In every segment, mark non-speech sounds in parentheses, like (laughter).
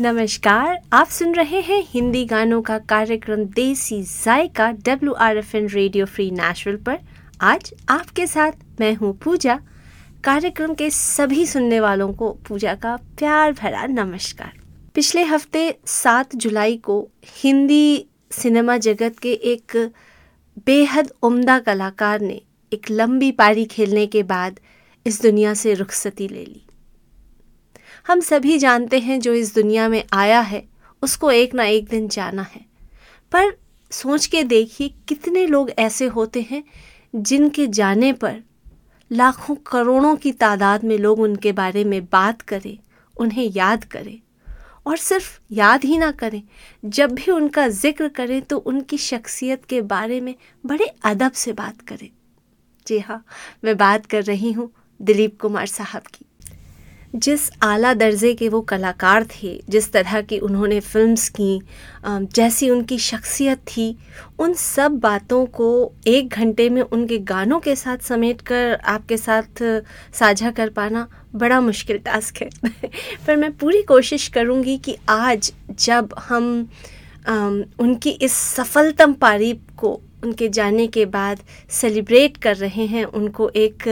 नमस्कार, आप सुन रहे हैं हिंदी गानों का कार्यक्रम देसी जायका W R F N radio free national पर। आज आपके साथ मैं हूँ पूजा। कार्यक्रम के सभी सुनने वालों को पूजा का प्यार भरा नमस्कार। पिछले हफ़्ते सात जुलाई को हिंदी सिनेमा जगत के एक बेहद उम्दा कलाकार ने एक लंबी पारी खेलने के बाद इस दुनिया से रुखसती ले ली। हम सभी जानते हैं जो इस दुनिया में आया है, उसको एक ना एक दिन जाना है। पर सोच के देखिए कितने लोग ऐसे होते हैं जिनके जाने पर लाखों करोड़ों की तादाद में लोग उनके बारे में बात करें, उन्हें याद करें और सिर्फ़ याद ही ना करें, जब भी उनका ज़िक्र करें तो उनकी शख्सियत के बारे में बड़े अदब से बात करें। जी हाँ मैं बात कर रही हूँ दिलीप कुमार साहब की। जिस आला दर्जे के वो कलाकार थे, जिस तरह की उन्होंने फिल्म्स की जैसी उनकी शख्सियत थी, उन सब बातों को एक घंटे में उनके गानों के साथ समेट कर आपके साथ साझा कर पाना बड़ा मुश्किल टास्क है। (laughs) पर मैं पूरी कोशिश करूँगी कि आज जब हम उनकी इस सफलतम पारी को उनके जाने के बाद सेलिब्रेट कर रहे हैं, उनको एक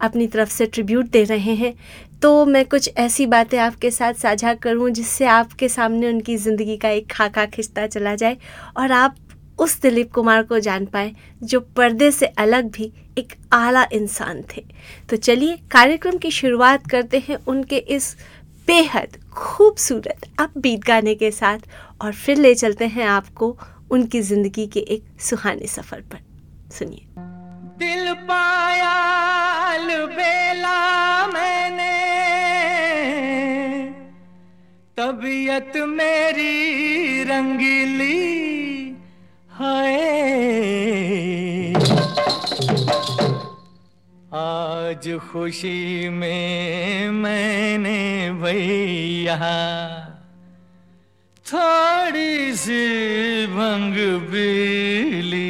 अपनी तरफ़ से ट्रिब्यूट दे रहे हैं तो मैं कुछ ऐसी बातें आपके साथ साझा करूँ जिससे आपके सामने उनकी ज़िंदगी का एक खाका खिंचता चला जाए और आप उस दिलीप कुमार को जान पाए, जो पर्दे से अलग भी एक आला इंसान थे। तो चलिए, कार्यक्रम की शुरुआत करते हैं उनके इस बेहद खूबसूरत, अपबीट गाने के साथ और फिर ले चलते हैं आपको उनकी ज़िंदगी के एक सुहाने सफ़र पर। सुनिए। दिल पाया मैंने तबीयत मेरी रंगीली है आज खुशी में मैंने भैया थोड़ी सी भंग बिली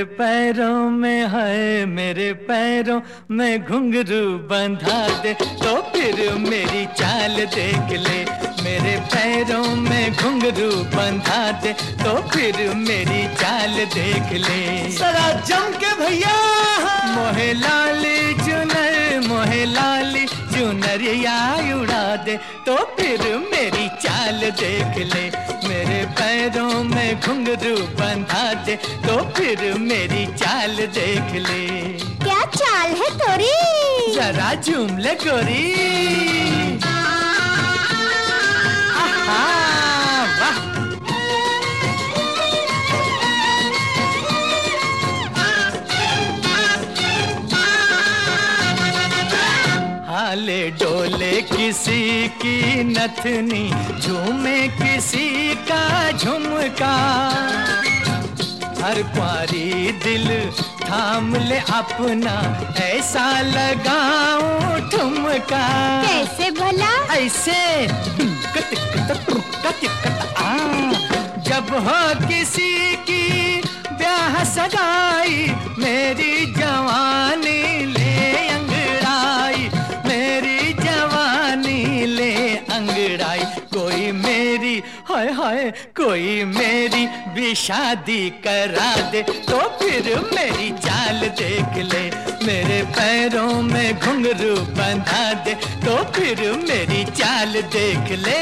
मेरे पैरों में है मेरे पैरों में घुंघरू बंधा दे। तो फिर मेरी चाल देख ले मेरे पैरों में घुंघरू बंधा दे। तो फिर मेरी चाल देख ले। सरा जम के भैया मोहे लाली चुनर मोहे लाली चुनरिया उड़ा दे। तो फिर मेरी चाल देख ले मेरे पैरों में घुंघरू बंधा दे तो फिर मेरी चाल देख ले। क्या चाल है तोरी? जरा झूम ले गोरी। किसी की नथनी झूमे किसी का झुमका। हर क्वारी दिल थाम ले अपना ऐसा लगाऊँ ठुमका। कैसे भला? ऐसे। जब हो किसी की ब्याह सगाई मेरी जवानी कोई मेरी भी शादी करा दे तो फिर मेरी चाल देख ले। मेरे पैरों में घुंघरू बंधा दे तो फिर मेरी चाल देख ले।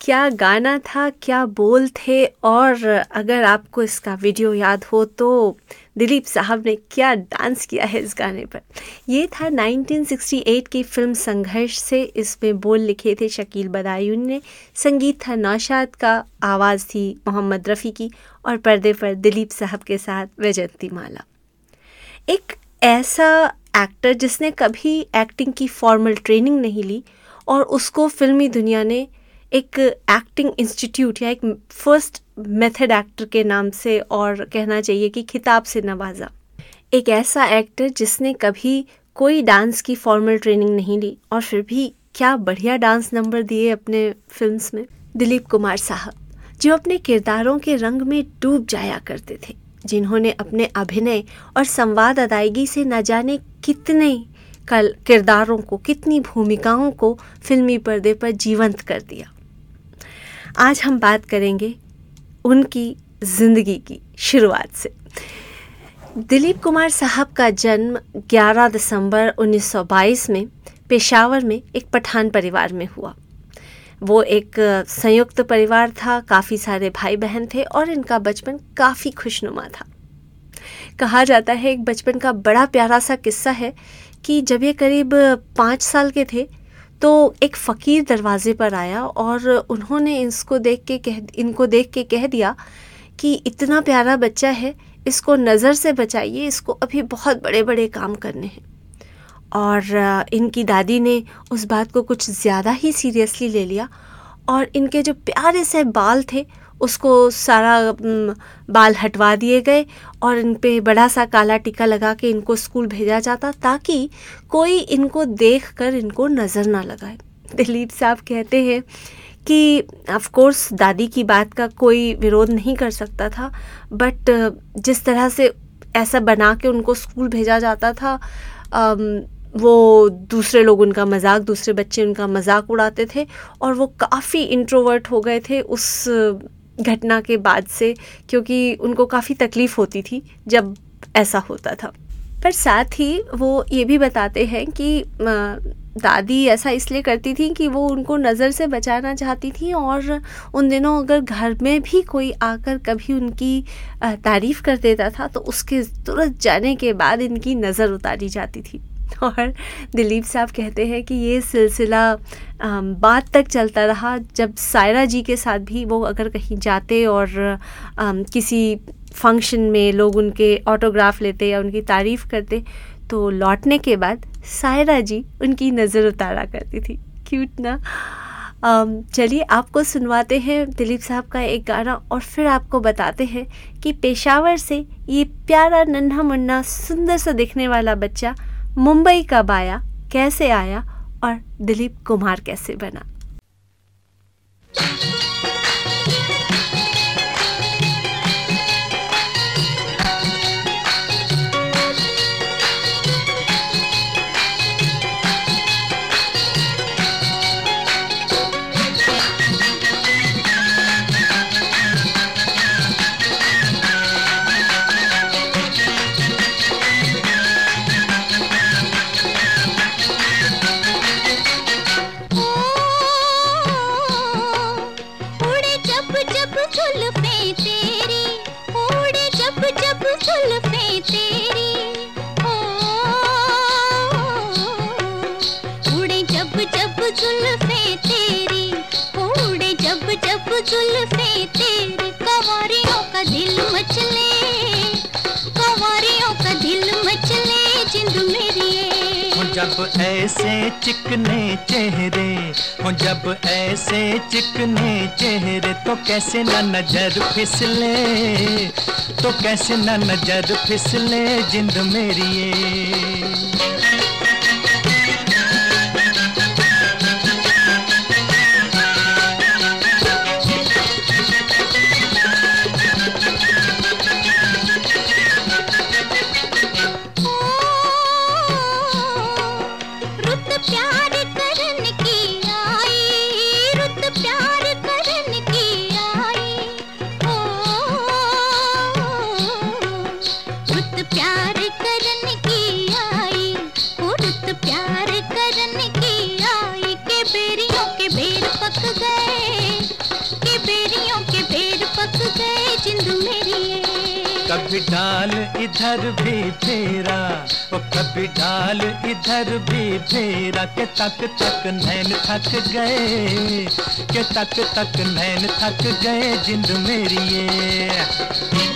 क्या गाना था, क्या बोल थे? और अगर आपको इसका वीडियो याद हो तो दिलीप साहब ने क्या डांस किया है इस गाने पर। ये था 1968 की फ़िल्म संघर्ष से। इसमें बोल लिखे थे शकील बदायून ने। संगीत था नौशाद का, आवाज़ थी मोहम्मद रफ़ी की और पर्दे पर दिलीप साहब के साथ वैजंती माला। एक ऐसा एक्टर जिसने कभी एक्टिंग की फॉर्मल ट्रेनिंग नहीं ली और उसको फिल्मी दुनिया ने एक एक्टिंग इंस्टीट्यूट या एक फ़र्स्ट मेथड एक्टर के नाम से और कहना चाहिए कि खिताब से नवाजा। एक ऐसा एक्टर जिसने कभी कोई डांस की फॉर्मल ट्रेनिंग नहीं ली और फिर भी क्या बढ़िया डांस नंबर दिए अपने फिल्म्स में? दिलीप कुमार साहब, जो अपने किरदारों के रंग में डूब जाया करते थे, जिन्होंने अपने अभिनय और संवाद अदायगी से न जाने कितने कल किरदारों को, कितनी भूमिकाओं को फिल्मी पर्दे पर जीवंत कर दिया। आज हम बात करेंगे उनकी ज़िंदगी की शुरुआत से। दिलीप कुमार साहब का जन्म 11 दिसंबर 1922 में पेशावर में एक पठान परिवार में हुआ। वो एक संयुक्त परिवार था, काफ़ी सारे भाई बहन थे और इनका बचपन काफ़ी खुशनुमा था। कहा जाता है, एक बचपन का बड़ा प्यारा सा किस्सा है कि जब ये करीब पाँच साल के थे तो एक फ़कीर दरवाज़े पर आया और उन्होंने इसको देख के कह, इनको देख के कह दिया कि इतना प्यारा बच्चा है, इसको नज़र से बचाइए, इसको अभी बहुत बड़े बड़े काम करने हैं। और इनकी दादी ने उस बात को कुछ ज़्यादा ही सीरियसली ले लिया और इनके जो प्यारे से बाल थे उसको सारा बाल हटवा दिए गए और इन पे बड़ा सा काला टीका लगा के इनको स्कूल भेजा जाता ताकि कोई इनको देख कर इनको नज़र ना लगाए। दिलीप साहब कहते हैं कि कोर्स दादी की बात का कोई विरोध नहीं कर सकता था बट जिस तरह से ऐसा बना के उनको स्कूल भेजा जाता था वो दूसरे लोग उनका मज़ाक, दूसरे बच्चे उनका मज़ाक उड़ाते थे और वो काफ़ी इंट्रोवर्ट हो गए थे उस घटना के बाद से, क्योंकि उनको काफ़ी तकलीफ़ होती थी जब ऐसा होता था। पर साथ ही वो ये भी बताते हैं कि दादी ऐसा इसलिए करती थी कि वो उनको नज़र से बचाना चाहती थी और उन दिनों अगर घर में भी कोई आकर कभी उनकी तारीफ़ कर देता था तो उसके तुरंत जाने के बाद इनकी नज़र उतारी जाती थी। (laughs) और दिलीप साहब कहते हैं कि ये सिलसिला बाद तक चलता रहा जब सायरा जी के साथ भी वो अगर कहीं जाते और किसी फ़ंक्शन में लोग उनके ऑटोग्राफ लेते या उनकी तारीफ़ करते तो लौटने के बाद सायरा जी उनकी नज़र उतारा करती थी। क्यूट ना? चलिए आपको सुनवाते हैं दिलीप साहब का एक गाना और फिर आपको बताते हैं कि पेशावर से ये प्यारा नन्हा मुन्ना सुंदर सा दिखने वाला बच्चा मुंबई कब आया कैसे आया और दिलीप कुमार कैसे बना? कैसे न नज़र फिसले? तो कैसे न नज़र फिसले जिंद मेरी कभी इधर भी फेरा, वो कभी डाल इधर भी फेरा, के तक तक नैन थक गए, के तक तक नैन थक गए जिंद मेरी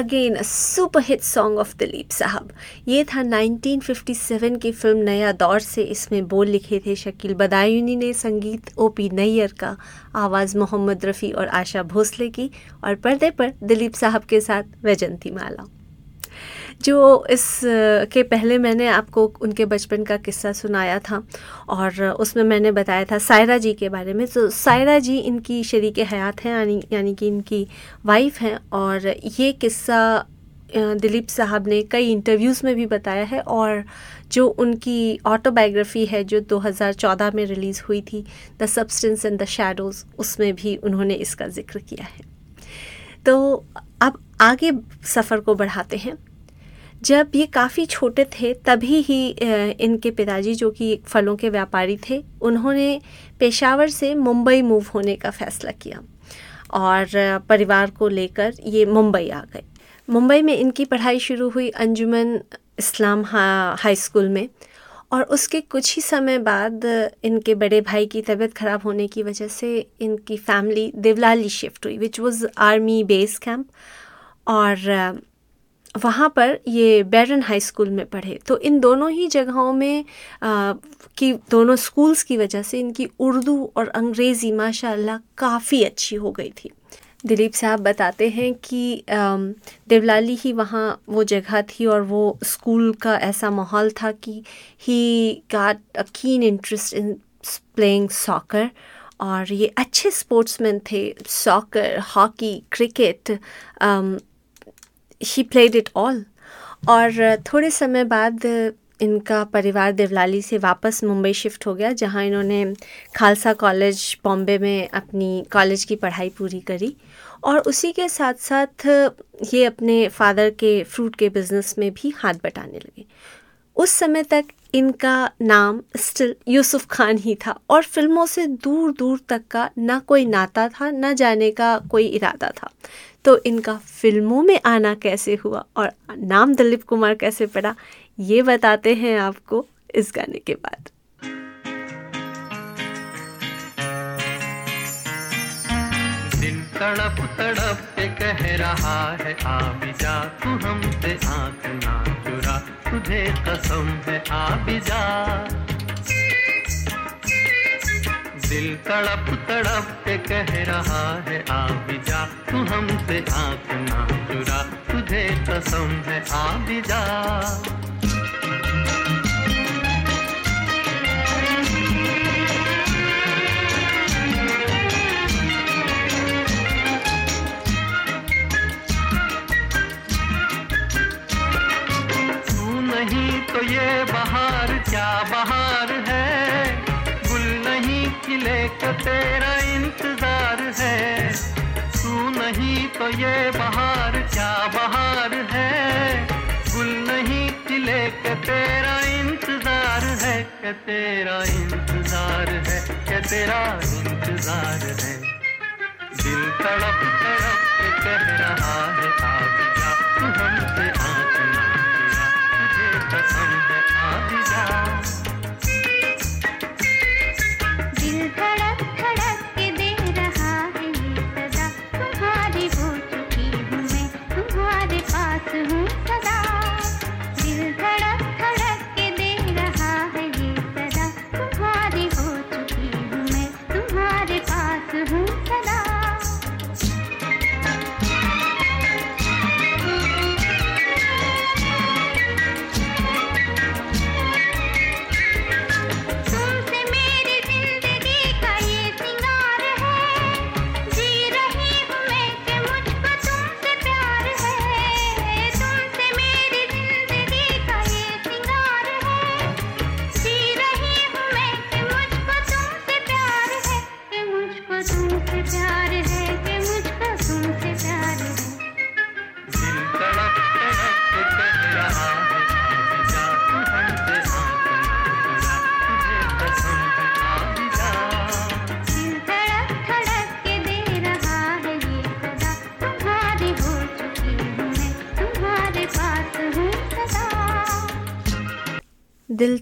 again super hit song of Dilip साहब ये था 1957 की फ़िल्म नया दौर से। इसमें बोल लिखे थे शकील बदायूनी ने संगीत ओ पी नैयर का, आवाज़ मोहम्मद रफ़ी और आशा भोसले की, और पर्दे पर दिलीप साहब के साथ वैजंती माला। जो इस के पहले मैंने आपको उनके बचपन का किस्सा सुनाया था और उसमें मैंने बताया था सायरा जी के बारे में। तो सायरा जी इनकी शरीक हयात हैं, यानी यानी कि इनकी वाइफ हैं और ये किस्सा दिलीप साहब ने कई इंटरव्यूज़ में भी बताया है और जो उनकी ऑटोबायोग्राफी है जो 2014 में रिलीज़ हुई थी, the substance and the shadows, उसमें भी उन्होंने इसका ज़िक्र किया है। तो अब आगे सफ़र को बढ़ाते हैं। जब ये काफ़ी छोटे थे तभी ही इनके पिताजी जो कि फलों के व्यापारी थे उन्होंने पेशावर से मुंबई मूव होने का फ़ैसला किया और परिवार को लेकर ये मुंबई आ गए। मुंबई में इनकी पढ़ाई शुरू हुई अंजुमन इस्लाम हा, हाई स्कूल में और उसके कुछ ही समय बाद इनके बड़े भाई की तबीयत ख़राब होने की वजह से इनकी फैमिली देवलाली शिफ्ट हुई which was army base camp और वहाँ पर ये बैरन हाई स्कूल में पढ़े। तो इन दोनों ही जगहों में आ, की दोनों स्कूल्स की वजह से इनकी उर्दू और अंग्रेज़ी माशाल्लाह काफ़ी अच्छी हो गई थी। दिलीप साहब बताते हैं कि देवलाली ही वहाँ वो जगह थी और वो स्कूल का ऐसा माहौल था कि ही गाट अ keen interest in playing soccer और ये अच्छे स्पोर्ट्समैन थे। Soccer hockey cricket he played it all और थोड़े समय बाद इनका परिवार देवलाली से वापस मुंबई शिफ्ट हो गया, जहाँ इन्होंने खालसा कॉलेज, बॉम्बे में अपनी कॉलेज की पढ़ाई पूरी करी। और उसी के साथ साथ ये अपने फादर के, फ्रूट के बिज़नेस में भी हाथ बटाने लगे। उस समय तक इनका नाम स्टिल यूसुफ खान ही था और फ़िल्मों से दूर दूर तक का ना कोई नाता था, ना जाने का कोई इरादा था। तो इनका फ़िल्मों में आना कैसे हुआ और नाम दिलीप कुमार कैसे पड़ा, ये बताते हैं आपको इस गाने के बाद। तड़प तड़प के कह रहा है, आ भी जा तू हमसे आँख ना चुरा, तुझे कसम है, आ भी जा। दिल तड़प तड़प के कह रहा है, आ भी जा तू हमसे आँख ना चुरा, तुझे कसम है, आ भी जा। तो ये बहार, क्या बहार है? गुल नहीं खिले का तेरा इंतज़ार है। तू नहीं तो ये बहार, क्या बहार है? गुल नहीं खिले का तेरा इंतज़ार है। के तेरा इंतज़ार है? के तेरा इंतज़ार है? दिल तड़प तड़प के कह रहा है आ जा तू हमसे ना चुरा तुझे कसम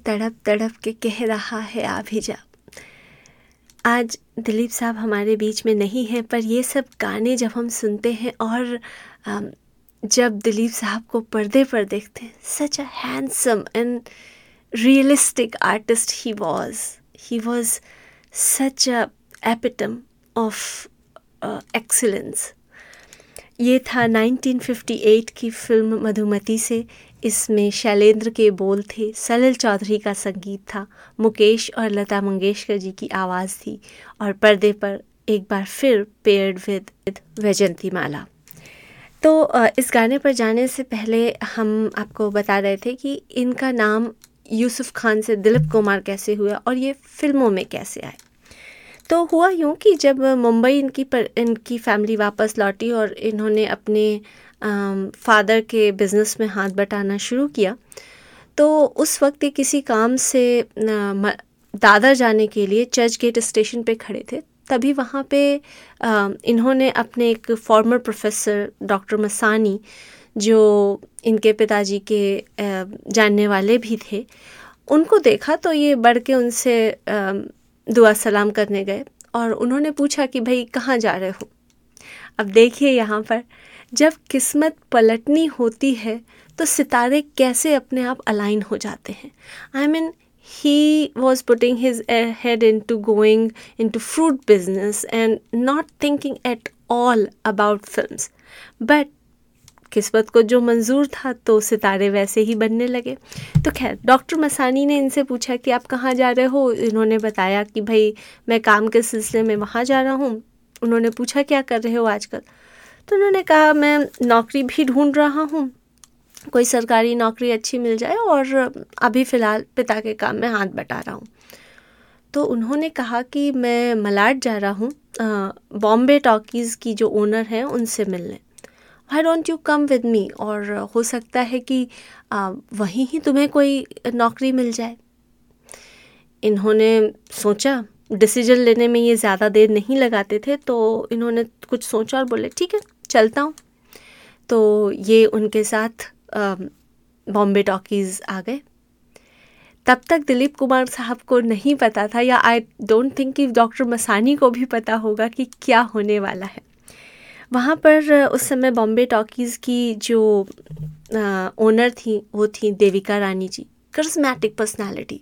तड़प तड़प के कह रहा है आ भी जा आज दिलीप साहब हमारे बीच में नहीं हैं, पर ये सब गाने जब हम सुनते हैं और जब दिलीप साहब को पर्दे पर देखते हैं such a handsome and realistic artist he was he was such a epitome of excellence ये था 1958 की फ़िल्म मधुमती से। इसमें शैलेंद्र के बोल थे, सलिल चौधरी का संगीत था, मुकेश और लता मंगेशकर जी की आवाज़ थी, और पर्दे पर एक बार फिर पेयर्ड विद वैजंती माला तो इस गाने पर जाने से पहले हम आपको बता रहे थे कि इनका नाम यूसुफ खान से दिलीप कुमार कैसे हुआ और ये फ़िल्मों में कैसे आए। तो हुआ यूँ कि जब मुंबई इनकी पर, इनकी फैमिली वापस लौटी और इन्होंने अपने फादर के बिज़नेस में हाथ बटाना शुरू किया। तो उस वक्त ये किसी काम से दादर जाने के लिए चर्च गेट स्टेशन पे खड़े थे। तभी वहाँ पे इन्होंने अपने एक फॉर्मर प्रोफेसर डॉक्टर मसानी, जो इनके पिताजी के जानने वाले भी थे, उनको देखा तो ये बढ़ के उनसे दुआ सलाम करने गए और उन्होंने पूछा कि, भाई, कहाँ जा रहे हो? अब देखिए यहाँ पर जब किस्मत पलटनी होती है तो सितारे कैसे अपने आप अलाइन हो जाते हैं? I mean was putting his head into going into fruit business and not thinking at all about film but किस्मत को जो मंजूर था तो सितारे वैसे ही बनने लगे। तो खैर, डॉक्टर मसानी ने इनसे पूछा कि आप कहाँ जा रहे हो? इन्होंने बताया कि, भाई, मैं काम के सिलसिले में वहाँ जा रहा हूँ। उन्होंने पूछा, क्या कर रहे हो आजकल? तो उन्होंने कहा, मैं नौकरी भी ढूंढ रहा हूँ। कोई सरकारी नौकरी अच्छी मिल जाए और अभी फ़िलहाल पिता के काम में हाथ बटा रहा हूँ। तो उन्होंने कहा कि मैं मलाड जा रहा हूँ बॉम्बे टॉकीज़ की जो ओनर हैं उनसे मिलने। Why don't you come with me और हो सकता है कि वहीं ही तुम्हें कोई नौकरी मिल जाए। इन्होंने सोचा, डिसीज़न लेने में ये ज़्यादा देर नहीं लगाते थे तो इन्होंने कुछ सोचा और बोले, ठीक है चलता हूँ। तो ये उनके साथ बॉम्बे टॉकीज़ आ गए। तब तक दिलीप कुमार साहब को नहीं पता था या आई डोंट थिंक कि डॉक्टर मसानी को भी पता होगा कि क्या होने वाला है। वहाँ पर, उस समय बॉम्बे टॉकीज़ की जो ओनर थी, वो थी देविका रानी जी करिस्मेटिक पर्सनालिटी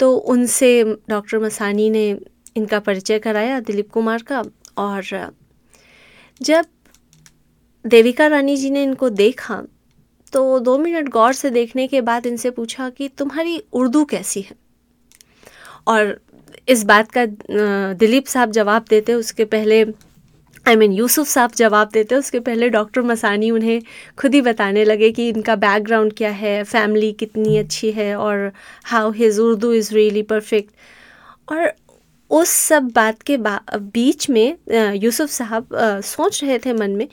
तो उनसे डॉक्टर मसानी ने इनका परिचय कराया दिलीप कुमार का और, जब देविका रानी जी ने इनको देखा तो दो मिनट गौर से देखने के बाद इनसे पूछा कि तुम्हारी उर्दू कैसी है? और इस बात का दिलीप साहब जवाब देते, उसके पहले आई मीन यूसुफ साहब जवाब देते, उसके पहले डॉक्टर मसानी उन्हें खुद ही बताने लगे कि इनका बैकग्राउंड क्या है फैमिली कितनी अच्छी है, और how his Urdu is really perfect और उस सब बात के बीच में यूसुफ साहब सोच रहे थे मन में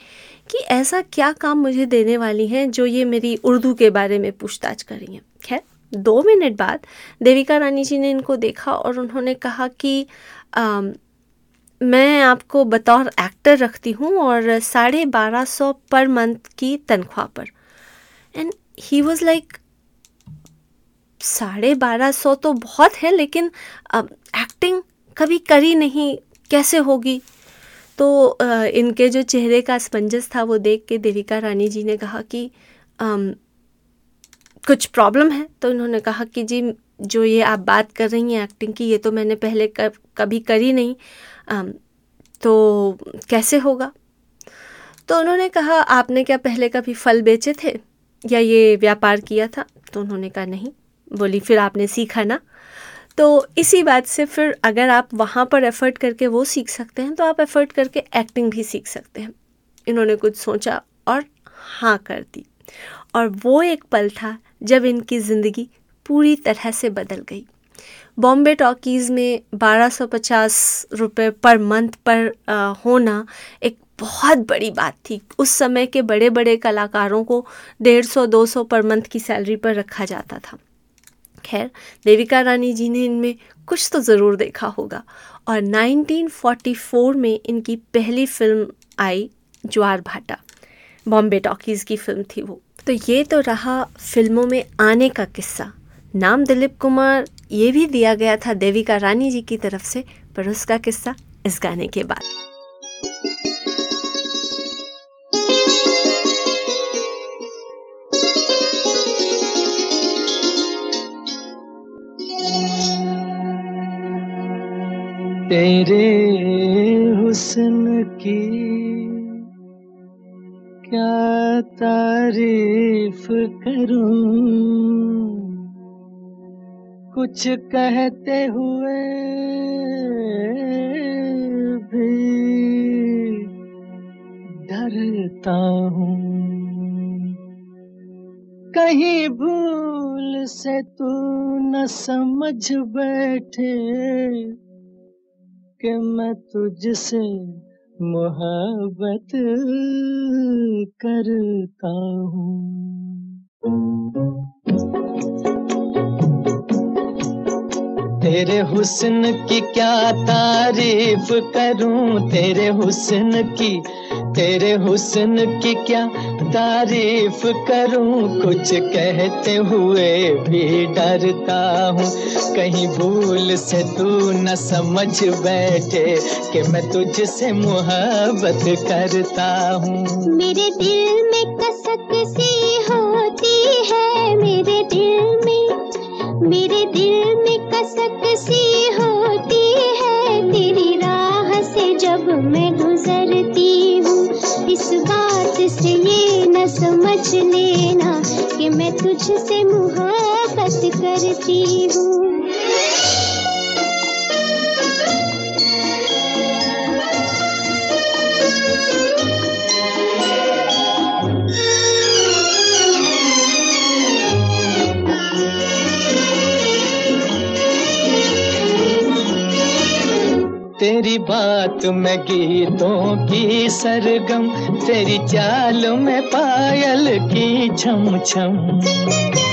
कि ऐसा क्या काम मुझे देने वाली हैं जो ये मेरी उर्दू के बारे में पूछताछ कर रही हैं? खैर दो मिनट बाद देविका रानी जी ने इनको देखा और उन्होंने कहा कि अम, मैं आपको बतौर एक्टर रखती हूँ और साढ़े बारह सौ पर मंथ की तनख्वाह पर। एंड ही वॉज़ लाइक साढ़े बारह सौ तो बहुत है लेकिन एक्टिंग कभी करी नहीं कैसे होगी? तो इनके जो चेहरे का असमंजस था, वो देख के देविका रानी जी ने कहा कि कुछ प्रॉब्लम है? तो इन्होंने कहा कि जी, जो ये आप बात कर रही हैं एक्टिंग की, ये तो मैंने पहले कभी करी नहीं। तो कैसे होगा? तो उन्होंने कहा, आपने क्या पहले कभी फल बेचे थे? या ये व्यापार किया था? तो उन्होंने कहा, नहीं। बोली, फिर आपने सीखा ना? तो इसी बात से फिर अगर आप वहाँ पर एफर्ट करके वो सीख सकते हैं तो आप एफर्ट करके एक्टिंग भी सीख सकते हैं। इन्होंने कुछ सोचा और हाँ कर दी। और वो एक पल था जब इनकी ज़िंदगी पूरी तरह से बदल गई। बॉम्बे टॉकीज़ में 1250 रुपए पर मंथ पर अ, होना एक बहुत बड़ी बात थी। उस समय के बड़े बड़े कलाकारों को डेढ़ सौ दो सौ पर मंथ की सैलरी पर रखा जाता था। खैर, देविका रानी जी ने इनमें कुछ तो ज़रूर देखा होगा। और 1944 में इनकी पहली फ़िल्म आई, ज्वार भाटा। बॉम्बे टॉकीज़ की फ़िल्म थी वो। तो ये तो रहा फ़िल्मों में आने का किस्सा। नाम दिलीप कुमार, ये भी दिया गया था देविका रानी जी की तरफ़ से, पर उसका किस्सा इस गाने के बाद। तेरे हुस्न की क्या तारीफ़ करूँ? कुछ कहते हुए भी डरता हूँ। कहीं भूल से तू न समझ बैठे। कि मैं तुझसे मोहब्बत करता हूँ। तेरे हुस्न की क्या तारीफ़ करूँ? तेरे हुस्न की, तेरे हुस्न की क्या तारीफ़ करूँ, कुछ कहते हुए भी डरता हूँ। कहीं भूल से तू न समझ बैठे कि मैं तुझसे मोहब्बत करता हूँ। मेरे दिल में कसक सी होती है, मेरे दिल में, मेरे दिल में कसक सी समझ लेना कि मैं तुझसे मुहब्बत करती हूँ। तेरी बात में गीतों की सरगम तेरी चाल में पायल की छम छम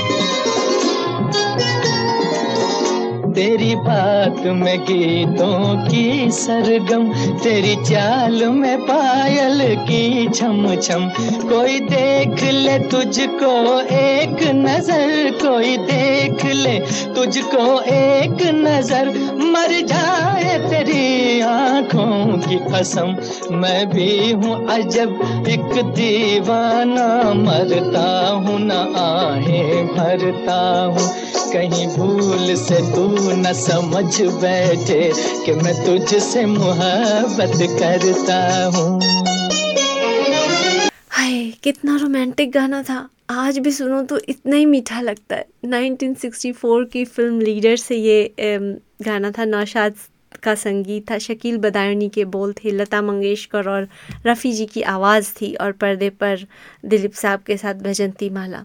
तेरी बात में गीतों की सरगम, तेरी चाल में पायल की छम छम कोई देख ले तुझको एक नज़र, कोई देख ले तुझको एक नज़र। मर जाए तेरी आँखों की कसम, मैं भी हूँ अजब, एक दीवाना। मरता हूँ ना आहे, भरता हूँ। कहीं भूल से तू न समझ बैठे कि मैं तुझसे मोहब्बत करता हूँ। हाय, कितना रोमांटिक गाना था। आज भी सुनो तो इतना ही मीठा लगता है। 1964 की फ़िल्म लीडर से ये गाना था, नौशाद का संगीत था। शकील बदायनी के बोल थे, लता मंगेशकर और रफ़ी जी की आवाज़ थी और पर्दे पर दिलीप साहब के साथ भजंती माला।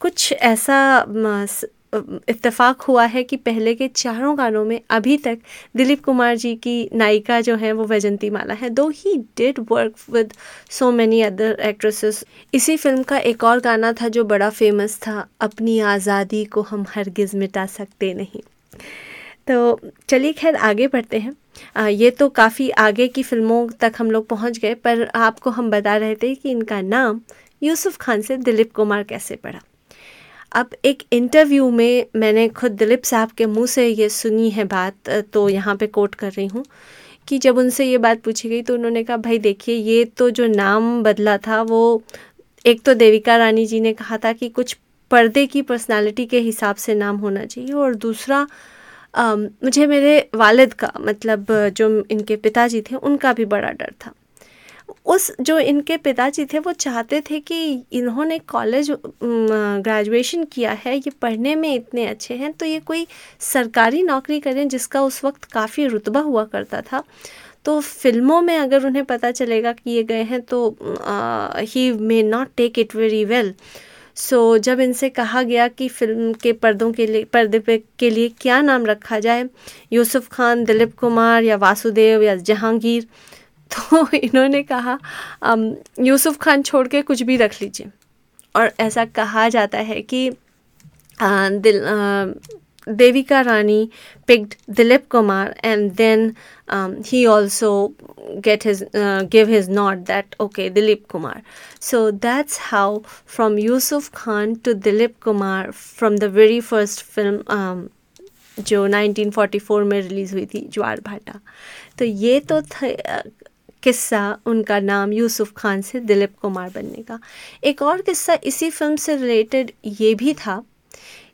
कुछ ऐसा इत्तेफाक हुआ है कि पहले के चारों गानों में अभी तक दिलीप कुमार जी की नायिका जो है वो वैजंती माला है। Though he did work with so many other actresses इसी फ़िल्म का एक और गाना था जो बड़ा फ़ेमस था अपनी आज़ादी को हम हरगिज़ मिटा सकते नहीं। तो चलिए खैर आगे बढ़ते हैं। आ, ये तो काफ़ी आगे की फ़िल्मों तक हम लोग पहुँच गए पर आपको हम बता रहे थे कि इनका नाम यूसुफ खान से दिलीप कुमार कैसे पड़ा। अब एक इंटरव्यू में मैंने खुद दिलीप साहब के मुँह से ये सुनी है बात तो यहाँ पे कोट कर रही हूँ कि जब उनसे ये बात पूछी गई तो उन्होंने कहा भाई देखिए ये तो जो नाम बदला था वो एक तो देविका रानी जी ने कहा था कि कुछ पर्दे की पर्सनालिटी के हिसाब से नाम होना चाहिए और दूसरा अम, मुझे मेरे वालिद का मतलब जो इनके पिताजी थे उनका भी बड़ा डर था। उस जो इनके पिताजी थे, वो चाहते थे कि इन्होंने कॉलेज ग्रेजुएशन किया है, ये पढ़ने में इतने अच्छे हैं तो ये कोई सरकारी नौकरी करें जिसका उस वक्त काफ़ी रुतबा हुआ करता था। तो फ़िल्मों में अगर उन्हें पता चलेगा कि ये गए हैं तो he may not take it very well so जब इनसे कहा गया कि फ़िल्म के पर्दों के लिए, पर्दे पे, के लिए क्या नाम रखा जाए, यूसुफ खान, दिलीप कुमार या वासुदेव या जहांगीर (laughs) तो इन्होंने कहा यूसुफ खान छोड़ के कुछ भी रख लीजिए। और ऐसा कहा जाता है कि दिल Devika Rani picked Dilip Kumar and then he also get his give his not that okay Dilip Kumar. So that's how from Yusuf Khan to Dilip Kumar from the very first film जो 1944 में release हुई थी, ज्वार भाटा। तो ये तो थे किस्सा उनका नाम यूसुफ खान से दिलीप कुमार बनने का। एक और किस्सा इसी फ़िल्म से रिलेटेड ये भी था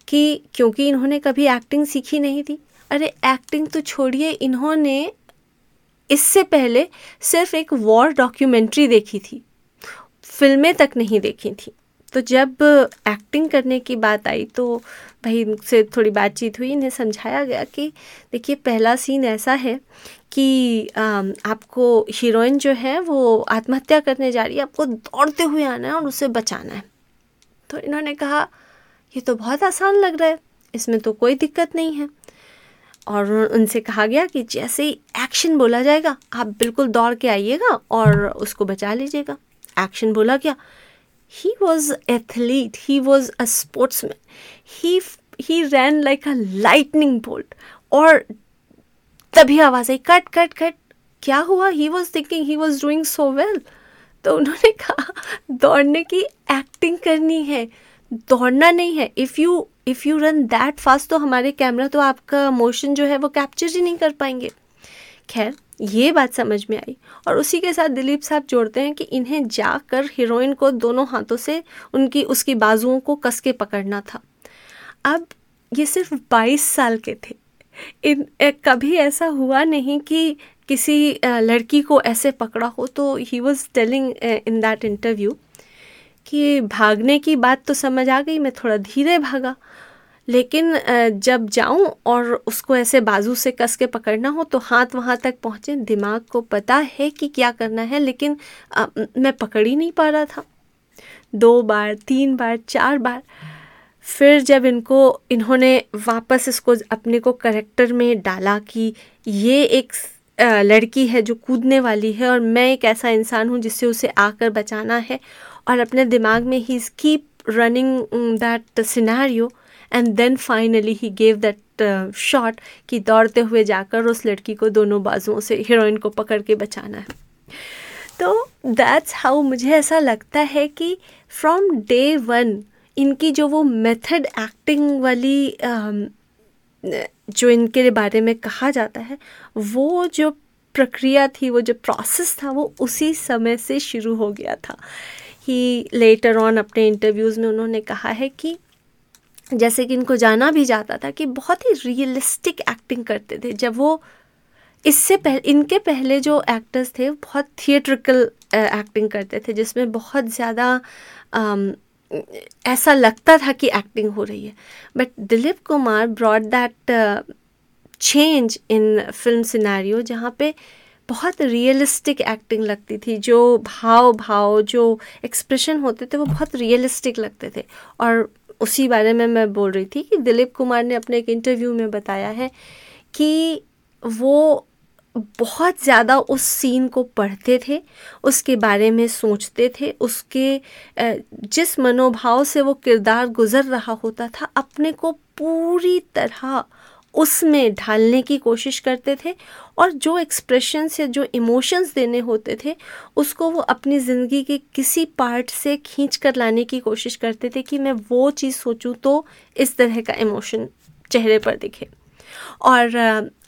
कि क्योंकि इन्होंने कभी एक्टिंग सीखी नहीं थी। अरे एक्टिंग तो छोड़िए, इन्होंने इससे पहले सिर्फ़ एक वॉर डॉक्यूमेंट्री देखी थी। फ़िल्में तक नहीं देखी थी। तो जब एक्टिंग करने की बात आई तो भाई इनसे थोड़ी बातचीत हुई, इन्हें समझाया गया कि, देखिए, पहला सीन ऐसा है कि आपको हीरोइन जो है, वो आत्महत्या करने जा रही है, आपको दौड़ते हुए आना है और उसे बचाना है। तो इन्होंने कहा, ये तो बहुत आसान लग रहा है, इसमें तो कोई दिक्कत नहीं है। और उनसे कहा गया कि, जैसे ही एक्शन बोला जाएगा, आप बिल्कुल दौड़ के आइएगा और उसको बचा लीजिएगा। एक्शन बोला गया। He was athlete he was a sportsman he he ran like a lightning bolt और तभी आवाज़ आई, कट कट कट, क्या हुआ? He was thinking he was doing so well तो उन्होंने कहा, दौड़ने की एक्टिंग करनी है। दौड़ना नहीं है। If you if you run that fast तो हमारे कैमरा तो आपका मोशन जो है वो कैप्चर ही नहीं कर पाएँगे. खैर ये बात समझ में आई। और उसी के साथ दिलीप साहब जोड़ते हैं कि इन्हें जाकर हीरोइन को दोनों हाथों से उनकी उसकी बाजुओं को कस के पकड़ना था। अब ये सिर्फ़ 22 साल के थे। इन ए, कभी ऐसा हुआ नहीं कि किसी लड़की को ऐसे पकड़ा हो तो he was telling in that interview कि भागने की बात तो समझ आ गई मैं थोड़ा धीरे भागा। लेकिन जब जाऊँ और उसको ऐसे बाजू से कस के पकड़ना हो तो हाथ वहाँ तक पहुँचे दिमाग को पता है कि क्या करना है लेकिन अ, मैं पकड़ ही नहीं पा रहा था। दो बार तीन बार चार बार फिर जब इनको इन्होंने वापस इसको अपने को करेक्टर में डाला कि ये एक लड़की है जो कूदने वाली है और मैं एक ऐसा इंसान हूँ जिससे उसे आकर बचाना है और अपने दिमाग में he keep running that scenario and then finally he gave that shot कि दौड़ते हुए जाकर उस लड़की को दोनों बाजुओं से हीरोइन को पकड़ के बचाना है। तो दैट्स हाउ मुझे ऐसा लगता है कि फ्रॉम डे वन इनकी जो वो मेथड एक्टिंग वाली जो इनके बारे में कहा जाता है, वो जो प्रक्रिया थी, वो जो प्रोसेस था, वो उसी समय से शुरू हो गया था। ही लेटर ऑन अपने इंटरव्यूज़ में उन्होंने कहा है कि जैसे कि इनको जाना भी जाता था कि बहुत ही रियलिस्टिक एक्टिंग करते थे। जब वो इससे पहले इनके पहले जो एक्टर्स थे, बहुत थिएट्रिकल एक्टिंग करते थे, जिसमें बहुत ज़्यादा ऐसा लगता था कि एक्टिंग हो रही है। But Dilip Kumar brought that change in film scenario जहाँ पे बहुत रियलिस्टिक एक्टिंग लगती थी। जो भाव भाव जो एक्सप्रेशन होते थे, वो बहुत रियलिस्टिक लगते थे। और उसी बारे में मैं बोल रही थी कि दिलीप कुमार ने अपने एक इंटरव्यू में बताया है कि वो बहुत ज़्यादा उस सीन को पढ़ते थे, उसके बारे में सोचते थे, उसके जिस मनोभाव से वो किरदार गुजर रहा होता था, अपने को पूरी तरह उसमें ढालने की कोशिश करते थे और जो एक्सप्रेशंस या जो इमोशंस देने होते थे, उसको वो अपनी ज़िंदगी के किसी पार्ट से खींच कर लाने की कोशिश करते थे कि मैं वो चीज़ सोचूं तो इस तरह का इमोशन चेहरे पर दिखे। और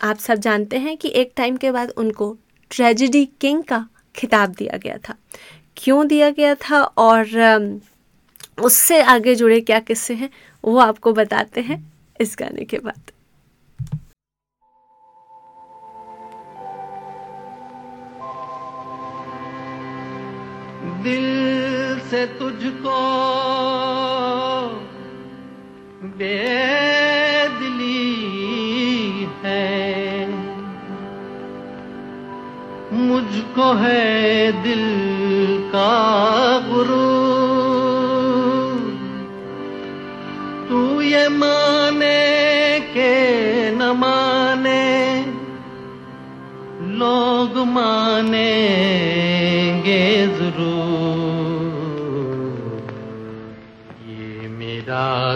आप सब जानते हैं कि एक टाइम के बाद उनको ट्रेजिडी किंग का खिताब दिया गया था। क्यों दिया गया था और उससे आगे जुड़े क्या किस्से हैं, वो आपको बताते हैं इस गाने के बाद। दिल से तुझको बेदिली है। मुझको है दिल का गुरु। तू ये माने के न माने, लोग मानेंगे ज़रूर।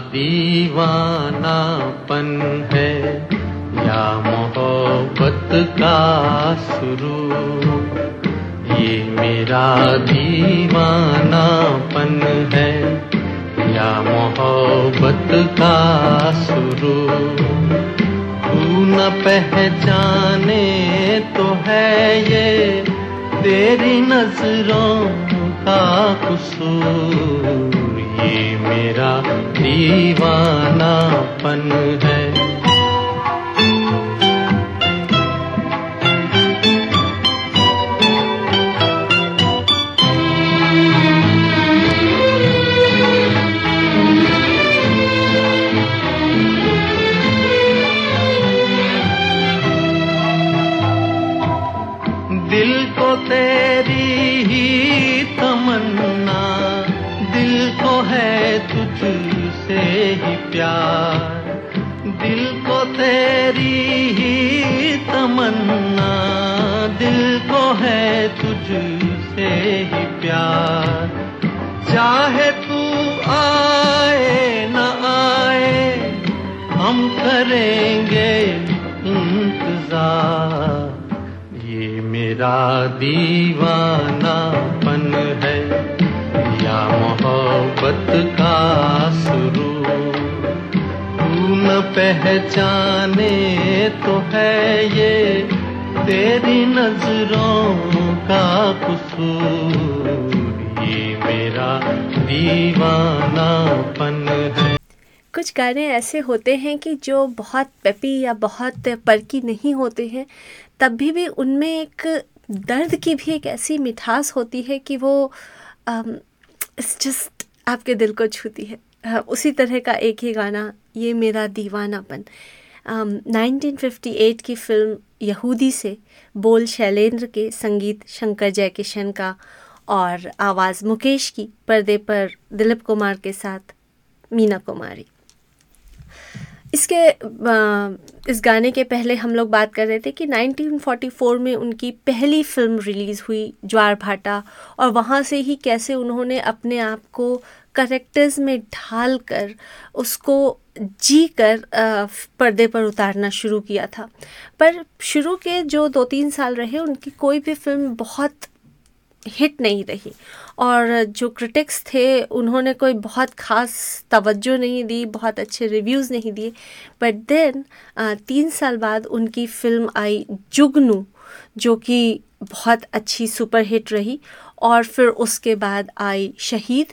दीवानापन है। या मोहब्बत का शुरू। ये मेरा दीवानापन है। या मोहब्बत का शुरू। तू न पहचाने तो है ये तेरी नज़रों का कसूर। मेरा दीवानापन है। प्यार। चाहे तू आए, न आए, हम करेंगे इंतज़ार। ये मेरा दीवानापन है, या मोहब्बत का शुरू। तू न पहचाने तो है ये तेरी नज़रों का कसूर ये मेरा दीवानापन है। कुछ गाने ऐसे होते हैं कि जो बहुत पेपी या बहुत परकी नहीं होते हैं तब भी भी उनमें एक दर्द की भी एक ऐसी मिठास होती है कि वो जस्ट आपके दिल को छूती है। हाँ, उसी तरह का एक ही गाना ये मेरा दीवानापन। 1958 की फ़िल्म यहूदी से बोल शैलेंद्र के संगीत शंकर जयकिशन का और आवाज़ मुकेश की पर्दे पर दिलीप कुमार के साथ मीना कुमारी। इसके इस गाने के पहले हम लोग बात कर रहे थे कि 1944 में उनकी पहली फ़िल्म रिलीज़ हुई, ज्वार भाटा, और वहाँ से ही कैसे उन्होंने अपने आप को करेक्टर्स में ढाल कर उसको जी कर पर्दे पर उतारना शुरू किया था। पर शुरू के जो दो तीन साल रहे, उनकी कोई भी फ़िल्म बहुत हिट नहीं रही। और जो क्रिटिक्स थे, उन्होंने कोई बहुत ख़ास तवज्जो नहीं दी, बहुत अच्छे रिव्यूज़ नहीं दिए। बट देन तीन साल बाद उनकी फ़िल्म आई जुगनू, जो कि बहुत अच्छी सुपर हिट रही। और फिर उसके बाद आई शहीद।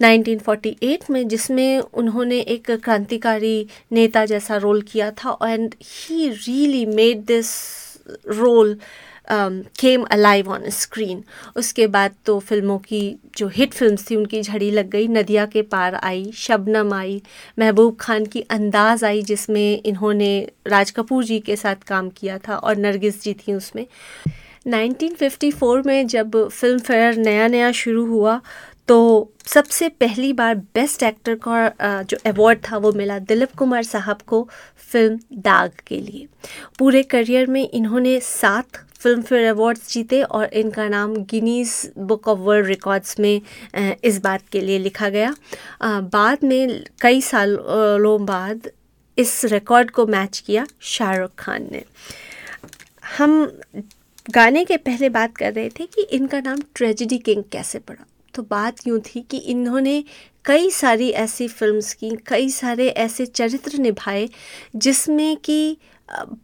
1948 में, जिसमें उन्होंने एक क्रांतिकारी नेता जैसा रोल किया था and he really made this role came alive on screen उसके बाद तो फ़िल्मों की जो हिट फिल्म्स थी, उनकी झड़ी लग गई। नदिया के पार आई, शबनम आई, महबूब खान की अंदाज आई, जिसमें इन्होंने राज कपूर जी के साथ काम किया था और नरगिस जी थी उसमें। 1954 में जब फ़िल्म फेयर नया नया शुरू हुआ तो सबसे पहली बार बेस्ट एक्टर का जो अवार्ड था वो मिला दिलीप कुमार साहब को फ़िल्म दाग के लिए। पूरे करियर में इन्होंने सात फ़िल्म फेयर अवार्ड्स जीते और इनका नाम Guinness book of world records में इस बात के लिए लिखा गया। बाद में कई सालों बाद इस रिकॉर्ड को मैच किया शाहरुख खान ने। हम गाने के पहले बात कर रहे थे कि इनका नाम ट्रेजिडी किंग कैसे पड़ा। तो बात यूँ थी कि इन्होंने कई सारी ऐसी फिल्म्स की, कई सारे ऐसे चरित्र निभाए जिसमें कि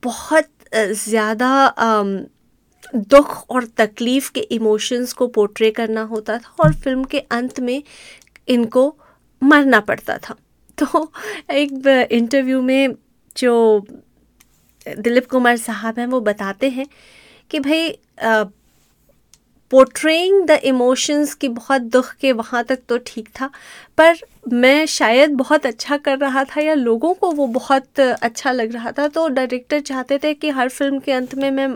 बहुत ज़्यादा दुख और तकलीफ़ के इमोशंस को पोर्ट्रे करना होता था और फ़िल्म के अंत में इनको मरना पड़ता था। तो एक इंटरव्यू में जो दिलीप कुमार साहब हैं वो बताते हैं कि भाई पोर्ट्रेइंग द इमोशंस की बहुत दुख के वहाँ तक तो ठीक था, पर मैं शायद बहुत अच्छा कर रहा था या लोगों को वो बहुत अच्छा लग रहा था तो डायरेक्टर चाहते थे कि हर फ़िल्म के अंत में मैं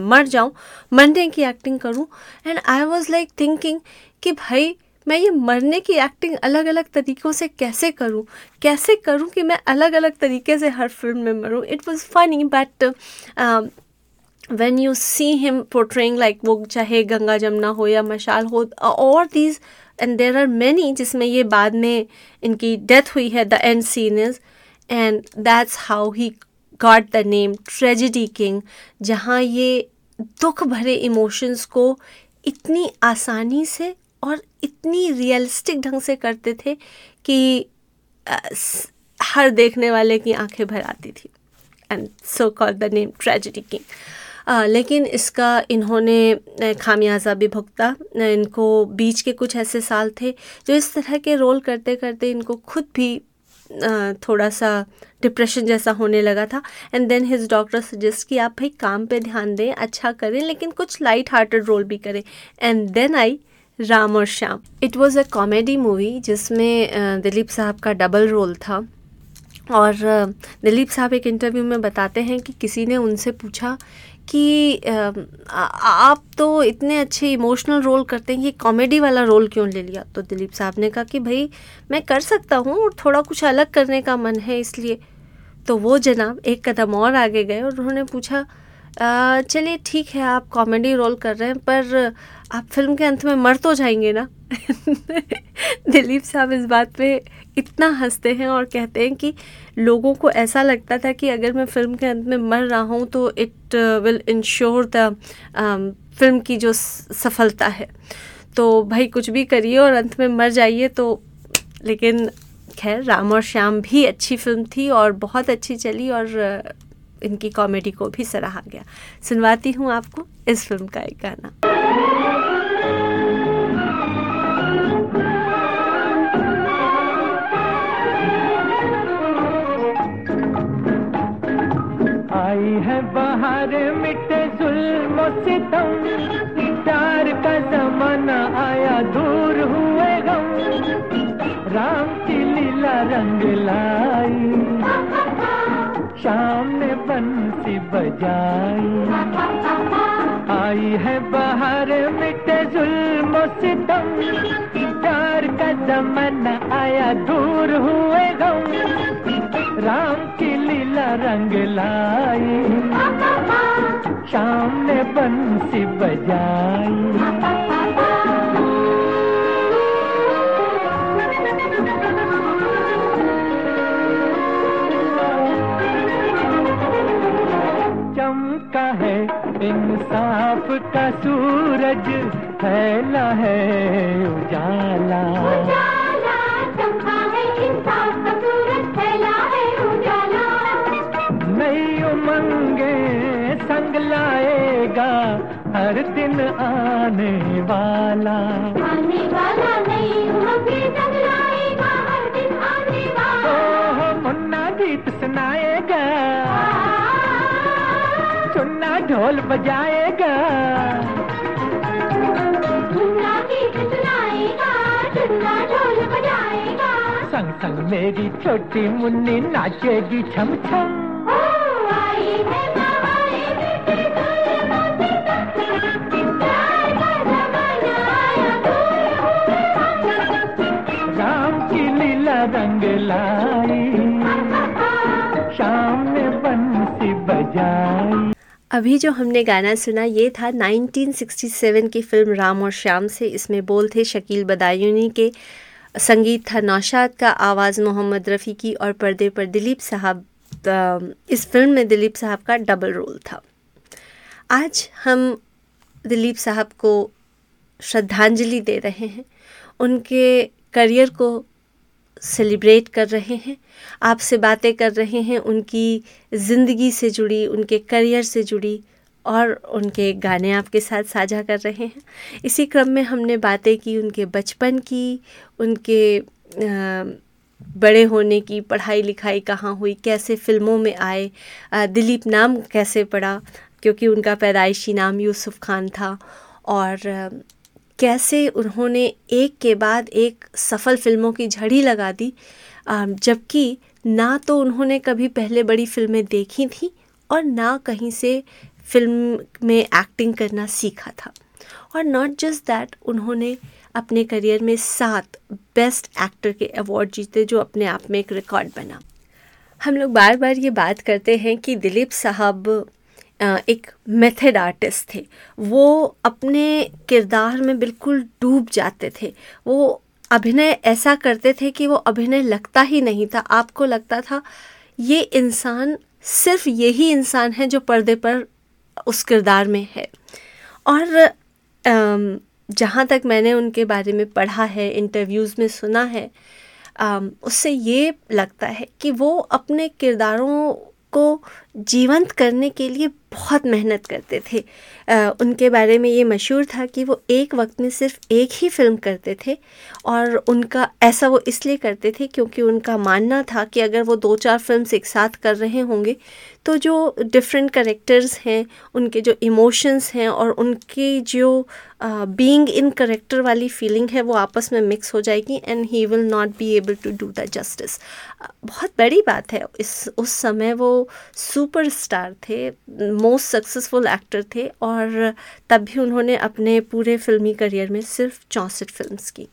मर जाऊँ, मरने की एक्टिंग करूँ। And I was like thinking कि भाई, मैं ये मरने की एक्टिंग अलग अलग तरीक़ों से कैसे करूँ? कैसे करूँ कि मैं अलग अलग तरीके से हर फ़िल्म में मरूँ? It was funny but when you see him portraying like वो चाहे गंगा जमुना हो या मशाल हो और these and there are many जिसमें ये बाद में इनकी डेथ हुई है the end scene is and that's how he got the name tragedy king जहाँ ये दुख भरे इमोशंस को इतनी आसानी से और इतनी रियलिस्टिक ढंग से करते थे कि हर देखने वाले की आँखें भर आती थी and so call the name tragedy king लेकिन इसका इन्होंने खामियाजा भी भुगता। इनको बीच के कुछ ऐसे साल थे जो इस तरह के रोल करते करते इनको खुद भी थोड़ा सा डिप्रेशन जैसा होने लगा था। And then his doctor suggest कि आप भाई काम पे ध्यान दें अच्छा करें, लेकिन कुछ लाइट हार्टेड रोल भी करें। एंड देन आई राम और Shyam. It was a comedy movie जिसमें दिलीप साहब का डबल रोल था। और दिलीप साहब एक इंटरव्यू में बताते हैं कि किसी ने उनसे पूछा कि आप तो इतने अच्छे इमोशनल रोल करते हैं ये कॉमेडी वाला रोल क्यों ले लिया? तो दिलीप साहब ने कहा कि भाई, मैं कर सकता हूँ और थोड़ा कुछ अलग करने का मन है इसलिए। तो वो जनाब एक कदम और आगे गए और उन्होंने पूछा चलिए ठीक है, आप कॉमेडी रोल कर रहे हैं, पर आप फ़िल्म के अंत में मर तो जाएँगे ना? (laughs) दिलीप साहब इस बात पे इतना हँसते हैं और कहते हैं कि लोगों को ऐसा लगता था कि अगर मैं फ़िल्म के अंत में मर रहा हूँ तो it will ensure the film की जो सफलता है। तो भाई कुछ भी करिए और अंत में मर जाइए तो लेकिन खैर, राम और श्याम भी अच्छी फ़िल्म थी और बहुत अच्छी चली और इनकी कॉमेडी को भी सराहा गया। सुनवाती हूँ आपको इस फ़िल्म का एक गाना। आई है बाहर मिटे जुल्म सितम प्यार का जमाना आया, दूर हुए गम। राम की लीला रंग लाई। शाम ने बंसी बजाई। आई है बाहर मिटे जुल्म सितम का जमाना आया, दूर हुए गम राम की लीला रंग लाई। शाम ने बंसी बजाई। चमका है इंसाफ का सूरज। फैला है उजाला। उजाला चमका है इंसाफ का सूरज फैला है उजाला। नई उमंगे संग लाएगा हर दिन आने वाला। आने वाला नहीं उमंगे संग लाएगा हर दिन आने वाला। ओह मुन्ना गीत सुनाएगा। चुन्ना ढोल बजाएगा। संग संग मेरी छोटी मुन्नी नाचेगी छम छम। अभी जो हमने गाना सुना, ये था 1967 की फ़िल्म राम और श्याम से। इसमें बोल थे शकील बदायूनी के संगीत था नौशाद का, आवाज़ मोहम्मद रफ़ी की और पर्दे पर दिलीप साहब इस फ़िल्म में दिलीप साहब का डबल रोल था। आज हम दिलीप साहब को श्रद्धांजलि दे रहे हैं। उनके करियर को सेलिब्रेट कर रहे हैं, आपसे बातें कर रहे हैं, उनकी ज़िंदगी से जुड़ी, उनके करियर से जुड़ी और उनके गाने आपके साथ साझा कर रहे हैं। इसी क्रम में हमने बातें की, उनके बचपन की, उनके बड़े होने की, पढ़ाई लिखाई कहाँ हुई, कैसे फ़िल्मों में आए दिलीप नाम कैसे पड़ा, क्योंकि उनका पैदाइशी नाम यूसुफ खान था और कैसे उन्होंने एक के बाद एक सफल फ़िल्मों की झड़ी लगा दी जबकि ना तो उन्होंने कभी पहले बड़ी फ़िल्में देखी थी और ना कहीं से फ़िल्म में एक्टिंग करना सीखा था। और नॉट जस्ट दैट उन्होंने अपने करियर में सात बेस्ट एक्टर के अवार्ड जीते जो अपने आप में एक रिकॉर्ड बना। हम लोग बार बार ये बात करते हैं कि दिलीप साहब एक मेथड आर्टिस्ट थे। वो अपने किरदार में बिल्कुल डूब जाते थे। वो अभिनय ऐसा करते थे कि वो अभिनय लगता ही नहीं था। आपको लगता था, ये इंसान सिर्फ़ यही इंसान है जो पर्दे पर उस किरदार में है। और जहाँ तक मैंने उनके बारे में पढ़ा है इंटरव्यूज़ में सुना है उससे ये लगता है कि वो अपने किरदारों को जीवंत करने के लिए बहुत मेहनत करते थे। अ, उनके बारे में ये मशहूर था कि वो एक वक्त में सिर्फ़ एक ही फ़िल्म करते थे और उनका ऐसा वो इसलिए करते थे क्योंकि उनका मानना था कि अगर वो दो चार फिल्म्स एक साथ कर रहे होंगे तो जो डिफरेंट करेक्टर्स हैं उनके जो इमोशंस हैं और उनकी जो बीइंग इन करेक्टर वाली फीलिंग है वो आपस में मिक्स हो जाएगी and he will not be able to do the justice बहुत बड़ी बात है। इस उस समय वो सुपरस्टार थे मोस्ट सक्सेसफुल एक्टर थे और तब भी उन्होंने अपने पूरे फिल्मी करियर में सिर्फ़ चौंसठ फिल्म्स की।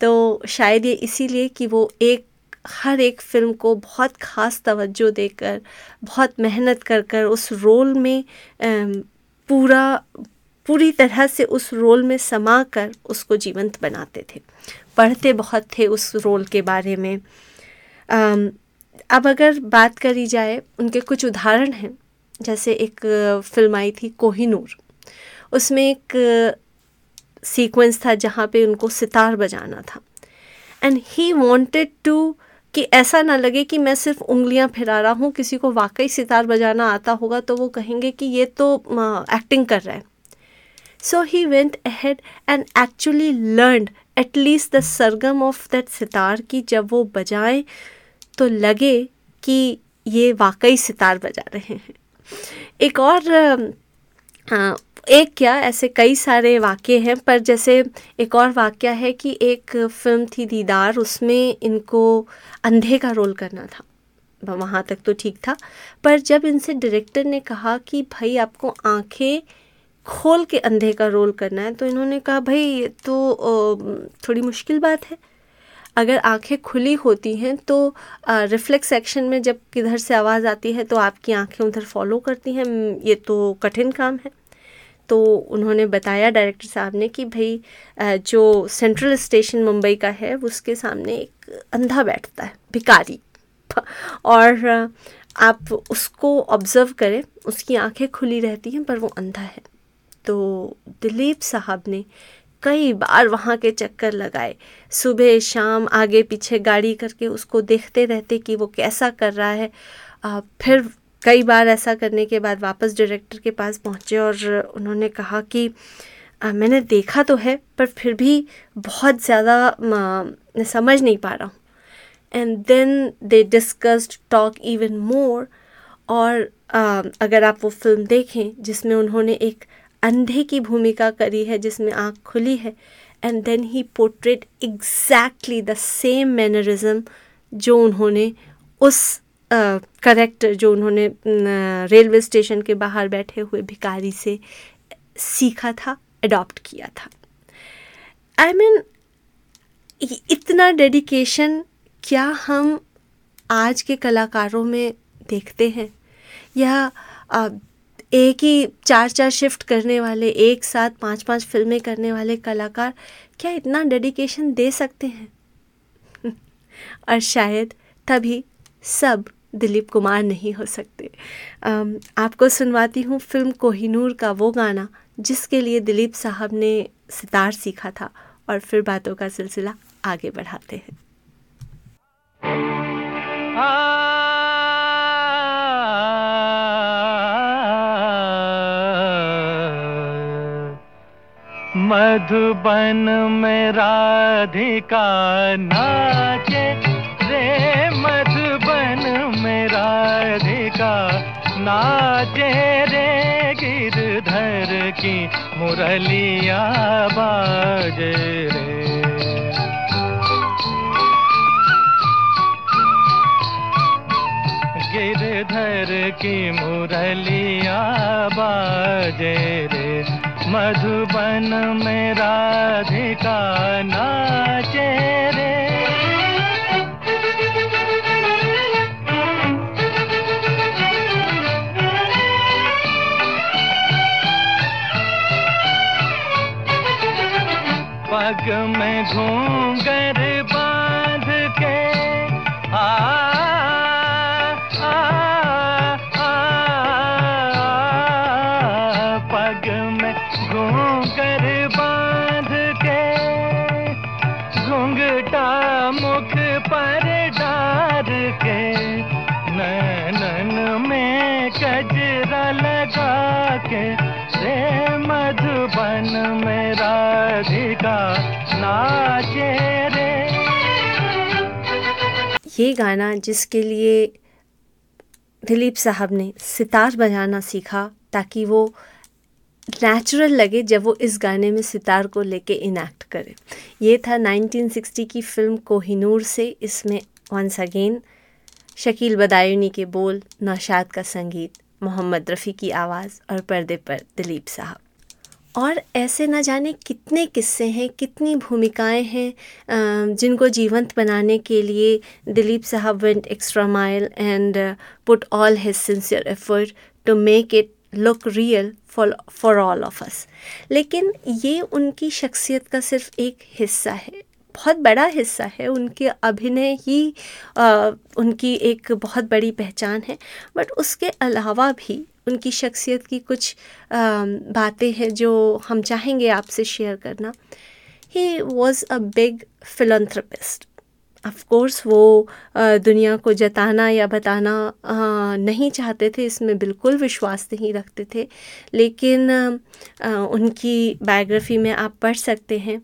तो शायद ये इसीलिए कि वो एक, हर एक फ़िल्म को बहुत ख़ास तवज्जो देकर, बहुत मेहनत कर कर उस रोल में पूरा, पूरी तरह से उस रोल में समा कर उसको जीवंत बनाते थे। पढ़ते बहुत थे उस रोल के बारे में। अब अगर बात करी जाए, उनके कुछ उदाहरण हैं। जैसे एक फ़िल्म आई थी कोहिनूर। उसमें एक सीक्वेंस था जहाँ पे उनको सितार बजाना था। एंड ही वांटेड टू कि ऐसा ना लगे कि मैं सिर्फ़ उंगलियाँ फिरा रहा हूँ, किसी को वाकई सितार बजाना आता होगा तो वो कहेंगे कि ये तो एक्टिंग कर रहा है। So he went ahead and actually learn at least the sargam of that sitar कि जब वो बजाएँ तो लगे कि ये वाकई सितार बजा रहे हैं। एक और एक क्या, ऐसे कई सारे वाक्य हैं, पर जैसे एक और वाक्य है कि एक फ़िल्म थी दीदार, उसमें इनको अंधे का रोल करना था। वहाँ तक तो ठीक था। पर जब इनसे डायरेक्टर ने कहा कि भाई आपको आँखें खोल के अंधे का रोल करना है तो इन्होंने कहा, भाई तो थोड़ी मुश्किल बात है। अगर आँखें खुली होती हैं तो रिफ्लेक्स एक्शन में जब किधर से आवाज़ आती है तो आपकी आँखें उधर फॉलो करती हैं। ये तो कठिन काम है। तो उन्होंने बताया डायरेक्टर साहब ने कि भाई जो सेंट्रल स्टेशन मुंबई का है, उसके सामने एक अंधा बैठता है भिकारी और आप उसको ऑब्ज़र्व करें, उसकी आँखें खुली रहती हैं पर वो अंधा है। तो दिलीप साहब ने कई बार वहाँ के चक्कर लगाए। सुबह शाम आगे पीछे गाड़ी करके उसको देखते रहते कि वो कैसा कर रहा है। आ, फिर कई बार ऐसा करने के बाद वापस डायरेक्टर के पास पहुँचे और उन्होंने कहा कि आ, मैंने देखा तो है पर फिर भी बहुत ज़्यादा समझ नहीं पा रहा हूँ। And then they discussed talk even more और आ, अगर आप वो फ़िल्म देखें जिसमें उन्होंने एक अंधे की भूमिका करी है जिसमें आँख खुली है। And then he portrait exactly the same mannerism जो उन्होंने उस करेक्टर जो उन्होंने रेलवे स्टेशन के बाहर बैठे हुए भिकारी से सीखा था अडॉप्ट किया था। आई I मीन mean, इतना डेडिकेशन क्या हम आज के कलाकारों में देखते हैं? या एक ही चार चार शिफ्ट करने वाले, एक साथ पाँच पाँच फ़िल्में करने वाले कलाकार क्या इतना डेडिकेशन दे सकते हैं? (laughs) और शायद तभी सब दिलीप कुमार नहीं हो सकते। आपको सुनवाती हूँ फ़िल्म कोहिनूर का वो गाना, जिसके लिए दिलीप साहब ने सितार सीखा था। और फिर बातों का सिलसिला आगे बढ़ाते हैं। मधुबन में राधिका नाचे। रे मधुबन में राधिका नाचे। रे गिरधर की मुरलिया बाजे रे। गिरधर की मुरलिया बाजे रे। मधुबन में राधिका नाचे रे। पग में घूंगर ये गाना जिसके लिए दिलीप साहब ने सितार बजाना सीखा ताकि वो नेचुरल लगे जब वो इस गाने में सितार को लेके इनैक्ट करे। ये था 1960 की फ़िल्म कोहिनूर से। इसमें वंस अगेन शकील बदायूनी के बोल, नौशाद का संगीत, मोहम्मद रफ़ी की आवाज़ और पर्दे पर दिलीप साहब। और ऐसे न जाने कितने किस्से हैं कितनी भूमिकाएँ हैं जिनको जीवंत बनाने के लिए Dilip sahab went extra mile and put all his sincere effort to make it look real for for all of us लेकिन ये उनकी शख्सियत का सिर्फ़ एक हिस्सा है बहुत बड़ा हिस्सा है उनके अभिनय ही अ, उनकी एक बहुत बड़ी पहचान है। बट उसके अलावा भी उनकी शख्सियत की कुछ बातें हैं जो हम चाहेंगे आपसे शेयर करना। He was a big philanthropist of course वो दुनिया को जताना या बताना नहीं चाहते थे, इसमें बिल्कुल विश्वास नहीं रखते थे। लेकिन उनकी बायोग्राफी में आप पढ़ सकते हैं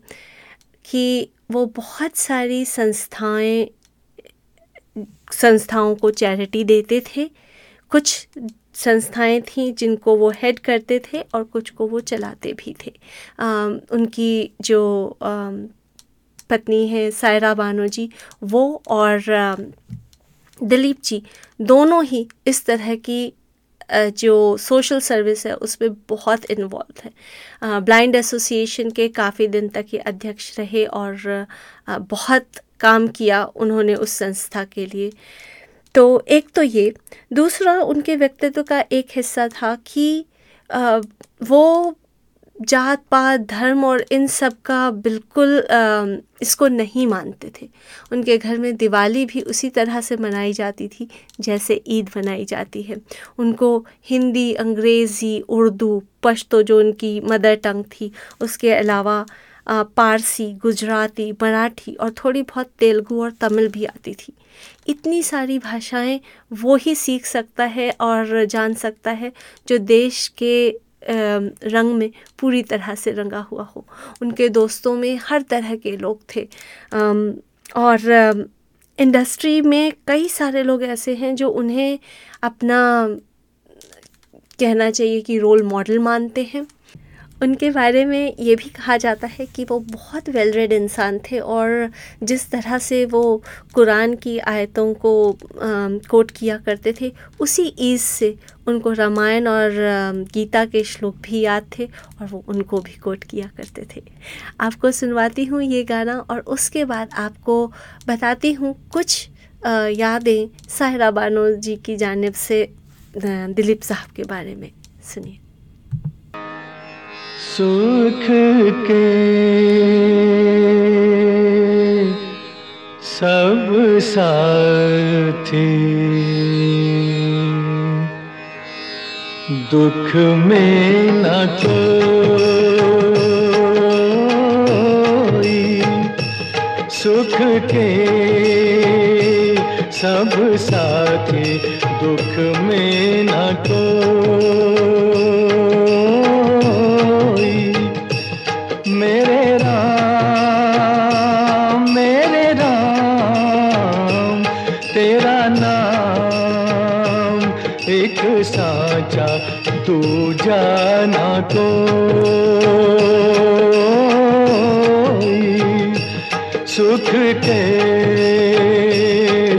कि वो बहुत सारी संस्थाएँ, संस्थाओं को चैरिटी देते थे। कुछ संस्थाएँ थीं जिनको वो हेड करते थे और कुछ को वो चलाते भी थे। अम, उनकी जो अम, पत्नी है सायरा बानो जी वो और अम, दिलीप जी दोनों ही इस तरह की जो सोशल सर्विस है उसमें बहुत इन्वॉल्व है। ब्लाइंड एसोसिएशन के काफ़ी दिन तक ये अध्यक्ष रहे और बहुत काम किया उन्होंने उस संस्था के लिए। तो एक तो ये दूसरा उनके व्यक्तित्व का एक हिस्सा था कि अ, वो जात पात धर्म और इन सब का बिल्कुल अ, इसको नहीं मानते थे। उनके घर में दिवाली भी उसी तरह से मनाई जाती थी जैसे ईद मनाई जाती है। उनको हिंदी अंग्रेज़ी उर्दू पश्तो जो उनकी मदर टंग थी उसके अलावा अ, पारसी गुजराती मराठी और थोड़ी बहुत तेलुगू और तमिल भी आती थी। इतनी सारी भाषाएँ वो ही सीख सकता है और जान सकता है जो देश के रंग में पूरी तरह से रंगा हुआ हो। उनके दोस्तों में हर तरह के लोग थे। और इंडस्ट्री में कई सारे लोग ऐसे हैं जो उन्हें अपना कहना चाहिए कि रोल मॉडल मानते हैं। उनके बारे में ये भी कहा जाता है कि वो बहुत वेल रेड इंसान थे और जिस तरह से वो कुरान की आयतों को कोट किया करते थे, उसी ईज़ से उनको रामायण और गीता के श्लोक भी याद थे और वो उनको भी कोट किया करते थे। आपको सुनवाती हूँ ये गाना और उसके बाद आपको बताती हूँ कुछ यादें साहिरा बानो जी की जानब से दिलीप साहब के बारे में। सुनिए। सुख के सब साथी। दुख में न कोई सुख के सब साथी। दुख में न कोई कोई सुख के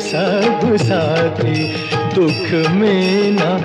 सब साथी दुख में न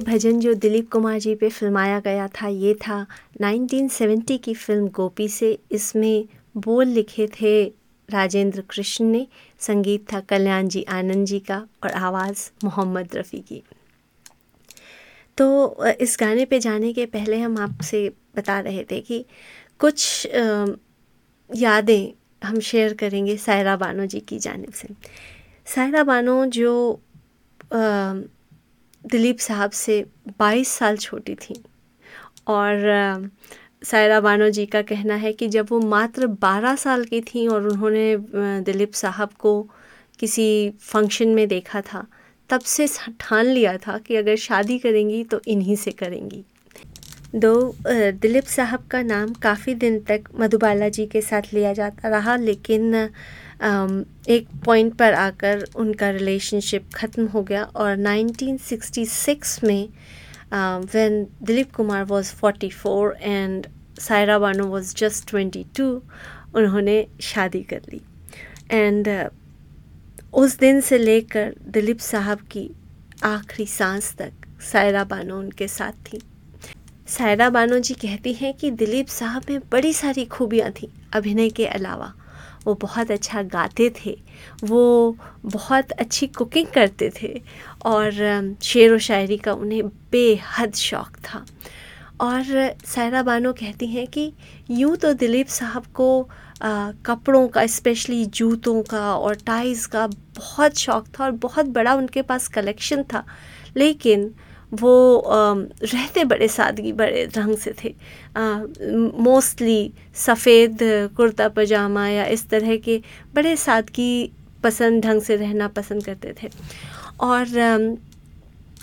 भजन जो दिलीप कुमार जी पे फिल्माया गया था, ये था 1970 की फ़िल्म गोपी से। इसमें बोल लिखे थे राजेंद्र कृष्ण ने, संगीत था कल्याण जी आनंद जी का और आवाज़ मोहम्मद रफ़ी की। तो इस गाने पे जाने के पहले हम आपसे बता रहे थे कि कुछ यादें हम शेयर करेंगे सायरा बानो जी की जानब से। सायरा बानो जो दिलीप साहब से 22 साल छोटी थी। और सायरा बानो जी का कहना है कि जब वो मात्र 12 साल की थी और उन्होंने दिलीप साहब को किसी फ़ंक्शन में देखा था, तब से ठान लिया था कि अगर शादी करेंगी तो इन्हीं से करेंगी। दो दिलीप साहब का नाम काफ़ी दिन तक मधुबाला जी के साथ लिया जाता रहा, लेकिन एक पॉइंट पर आकर उनका रिलेशनशिप ख़त्म हो गया और 1966 में when Dilip Kumar was 44 and Saira Banu was just 22 उन्होंने शादी कर ली। एंड उस दिन से लेकर दिलीप साहब की आखिरी सांस तक सायरा बानो उनके साथ थी। सायरा बानो जी कहती हैं कि दिलीप साहब में बड़ी सारी खूबियाँ थीं अभिनय के अलावा। वो बहुत अच्छा गाते थे। वो बहुत अच्छी कुकिंग करते थे और शेर व शायरी का उन्हें बेहद शौक़ था। और सायरा बानो कहती हैं कि यूँ तो दिलीप साहब को आ, कपड़ों का स्पेशली जूतों का और टाइज़ का बहुत शौक़ था और बहुत बड़ा उनके पास कलेक्शन था। लेकिन वो रहते बड़े सादगी, बड़े ढंग से थे। मोस्टली सफ़ेद कुर्ता पजामा या इस तरह के बड़े सादगी पसंद, ढंग से रहना पसंद करते थे। और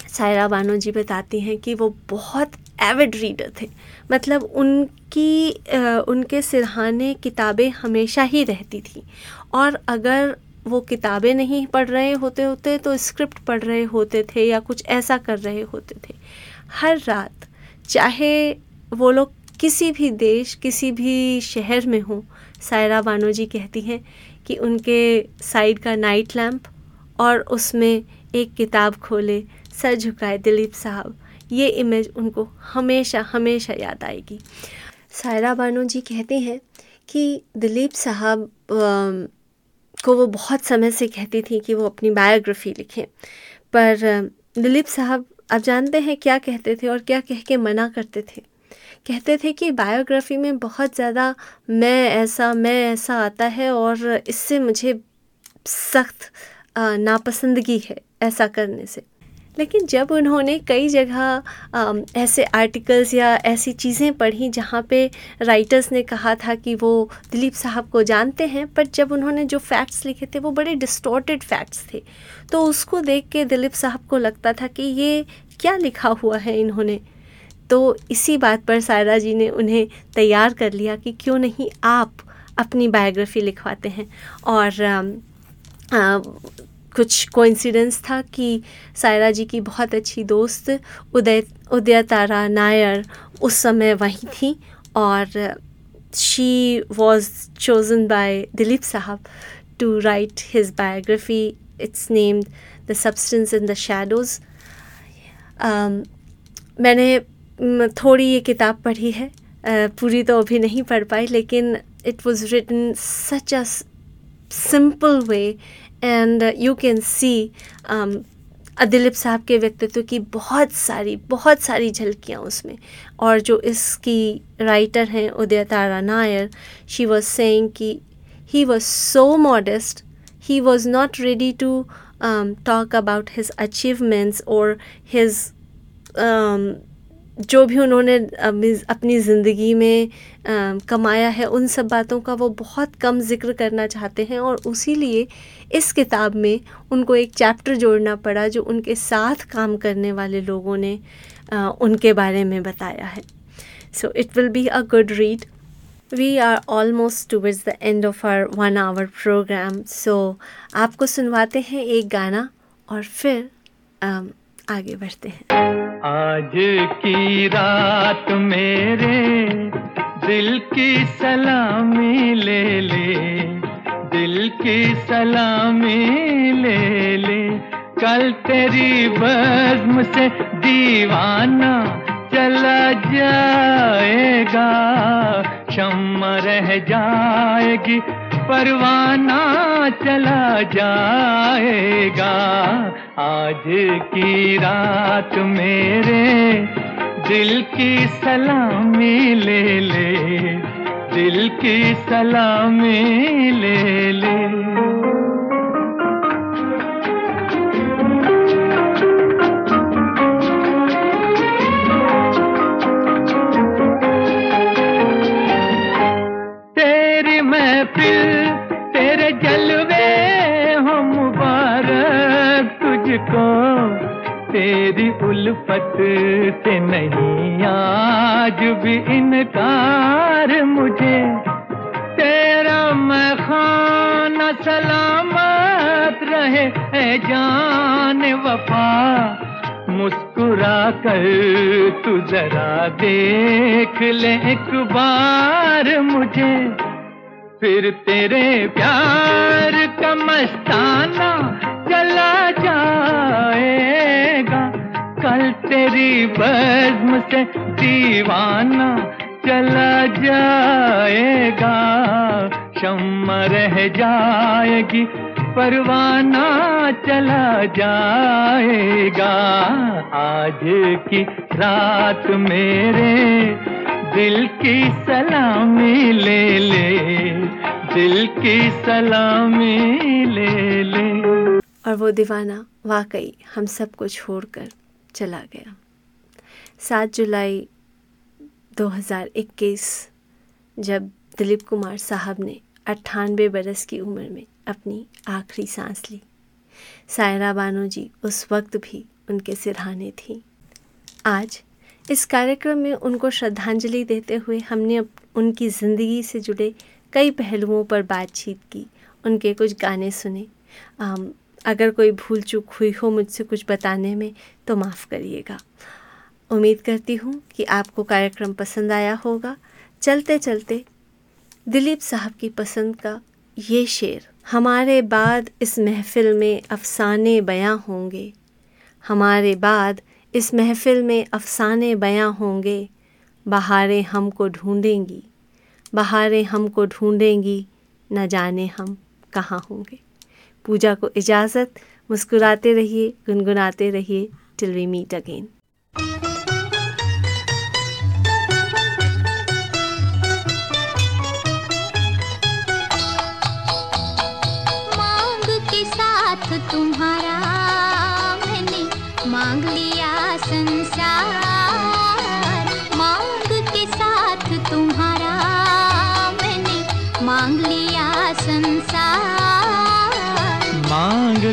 सायरा बानो जी बताती हैं कि वो बहुत एविड रीडर थे। मतलब उनकी उनके सिरहाने किताबें हमेशा ही रहती थी। और अगर वो किताबें नहीं पढ़ रहे होते होते तो स्क्रिप्ट पढ़ रहे होते थे या कुछ ऐसा कर रहे होते थे। हर रात, चाहे वो लोग किसी भी देश, किसी भी शहर में हों, सायरा बानो जी कहती हैं कि उनके साइड का नाइट लैम्प और उसमें एक किताब खोले, सर झुकाए दिलीप साहब। ये इमेज उनको हमेशा हमेशा याद आएगी। सायरा बानो जी कहते हैं कि दिलीप साहब को वो बहुत समय से कहती थी कि वो अपनी बायोग्राफी लिखें। पर दिलीप साहब, आप जानते हैं क्या कहते थे और क्या कह के मना करते थे? कहते थे कि बायोग्राफी में बहुत ज़्यादा मैं ऐसा मैं ऐसा आता है और इससे मुझे सख्त नापसंदगी है ऐसा करने से। लेकिन जब उन्होंने कई जगह ऐसे आर्टिकल्स या ऐसी चीज़ें पढ़ी जहाँ पे राइटर्स ने कहा था कि वो दिलीप साहब को जानते हैं पर जब उन्होंने जो फैक्ट्स लिखे थे वो बड़े डिस्टॉर्टेड फैक्ट्स थे। तो उसको देख के दिलीप साहब को लगता था कि ये क्या लिखा हुआ है इन्होंने। तो इसी बात पर सायरा जी ने उन्हें तैयार कर लिया कि क्यों नहीं आप अपनी बायोग्राफी लिखवाते हैं। और अम, आ, कुछ कोइंसिडेंस था कि सायरा जी की बहुत अच्छी दोस्त उदय उदय तारा नायर उस समय वहीं थी और she was chosen by Dilip sahab to write his biography it's named the substance in the shadows मैंने थोड़ी ये किताब पढ़ी है। पूरी तो अभी नहीं पढ़ पाई, लेकिन it was written such a simple way and you can see Dilip sahab के व्यक्तित्व की बहुत सारी बहुत सारी झलकियाँ उसमें। और जो इसकी राइटर हैं Uday Tara Nair she was saying कि he was so modest he was not ready to talk about his achievements और um, जो भी उन्होंने अपनी- ज़िंदगी में कमाया है, उन सब बातों का वो बहुत कम ज़िक्र करना चाहते हैं और उसी लिए इस किताब में उनको एक चैप्टर जोड़ना पड़ा जो उनके साथ काम करने वाले लोगों ने उनके बारे में बताया है। So it will be a good read we are almost towards the end of our one hour program सो आपको सुनवाते हैं एक गाना और फिर आगे बढ़ते हैं। आज की रात मेरे दिल की सलामी ले ले, दिल की सलामी ले ले। कल तेरी बज्म से दीवाना चला जाएगा, क्षम रह जाएगी परवाना चला जाएगा। आज की रात मेरे दिल की सलामी ले ले, दिल की सलामी ले ले। कर तू जरा देख ले एक बार मुझे। फिर तेरे प्यार का मस्ताना चला जाएगा। कल तेरी बज्म से दीवाना चला जाएगा। शम्मा रह जाएगी परवाना चला जाएगा। आज की रात मेरे दिल की सलामी ले ले, दिल की सलामी ले ले। और वो दीवाना वाकई हम सबको छोड़कर चला गया। सात जुलाई 2021 जब दिलीप कुमार साहब ने अट्ठानबे बरस की उम्र में अपनी आखिरी सांस ली। सायरा बानो जी उस वक्त भी उनके सिरहाने थी। आज इस कार्यक्रम में उनको श्रद्धांजलि देते हुए हमने उनकी ज़िंदगी से जुड़े कई पहलुओं पर बातचीत की उनके कुछ गाने सुने। अम, अगर कोई भूल चूक हुई हो मुझसे कुछ बताने में तो माफ़ करिएगा। उम्मीद करती हूँ कि आपको कार्यक्रम पसंद आया होगा। चलते चलते दिलीप साहब की पसंद का ये शेर। हमारे बाद इस महफिल में अफसाने बयां होंगे। हमारे बाद इस महफिल में अफसाने बयां होंगे। बहारें हमको ढूंढेंगी। बहारें हमको ढूंढेंगी। न जाने हम कहाँ होंगे। पूजा को इजाज़त। मुस्कुराते रहिए, गुनगुनाते रहिए। टिल वी मीट अगेन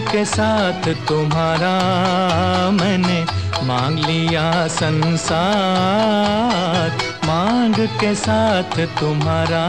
के साथ तुम्हारा मैंने मांग लिया संसार। मांग के साथ तुम्हारा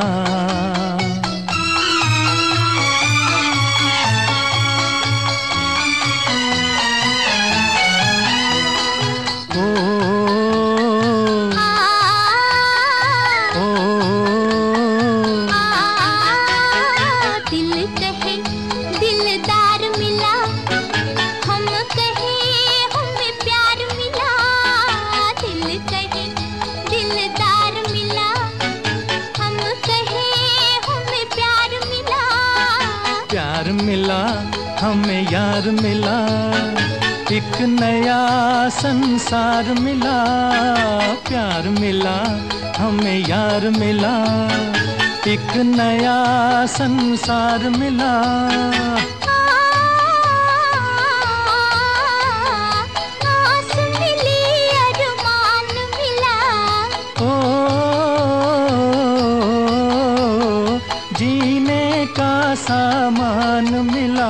हमें यार मिला, एक नया संसार मिला। प्यार मिला, हमें यार मिला, एक नया संसार मिला। सामान मिला।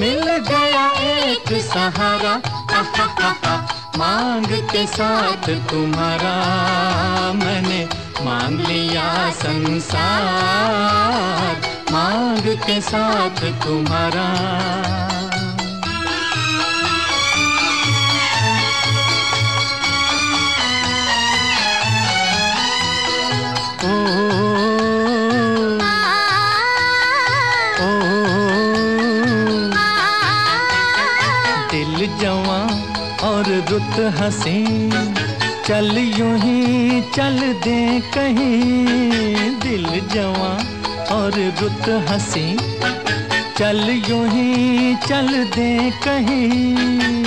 मिल गया एक सहारा। मांग के साथ तुम्हारा मैंने मांग लिया संसार। मांग के साथ तुम्हारा रुत हसी, चल यूँ ही चल दे कहीं। दिल जवा और रुत हसी, चल यूँ ही चल दे कहीं।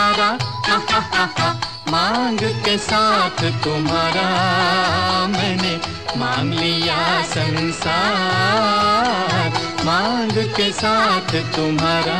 हा। मांग के साथ तुम्हारा मैंने मांग लिया संसार मांग के साथ तुम्हारा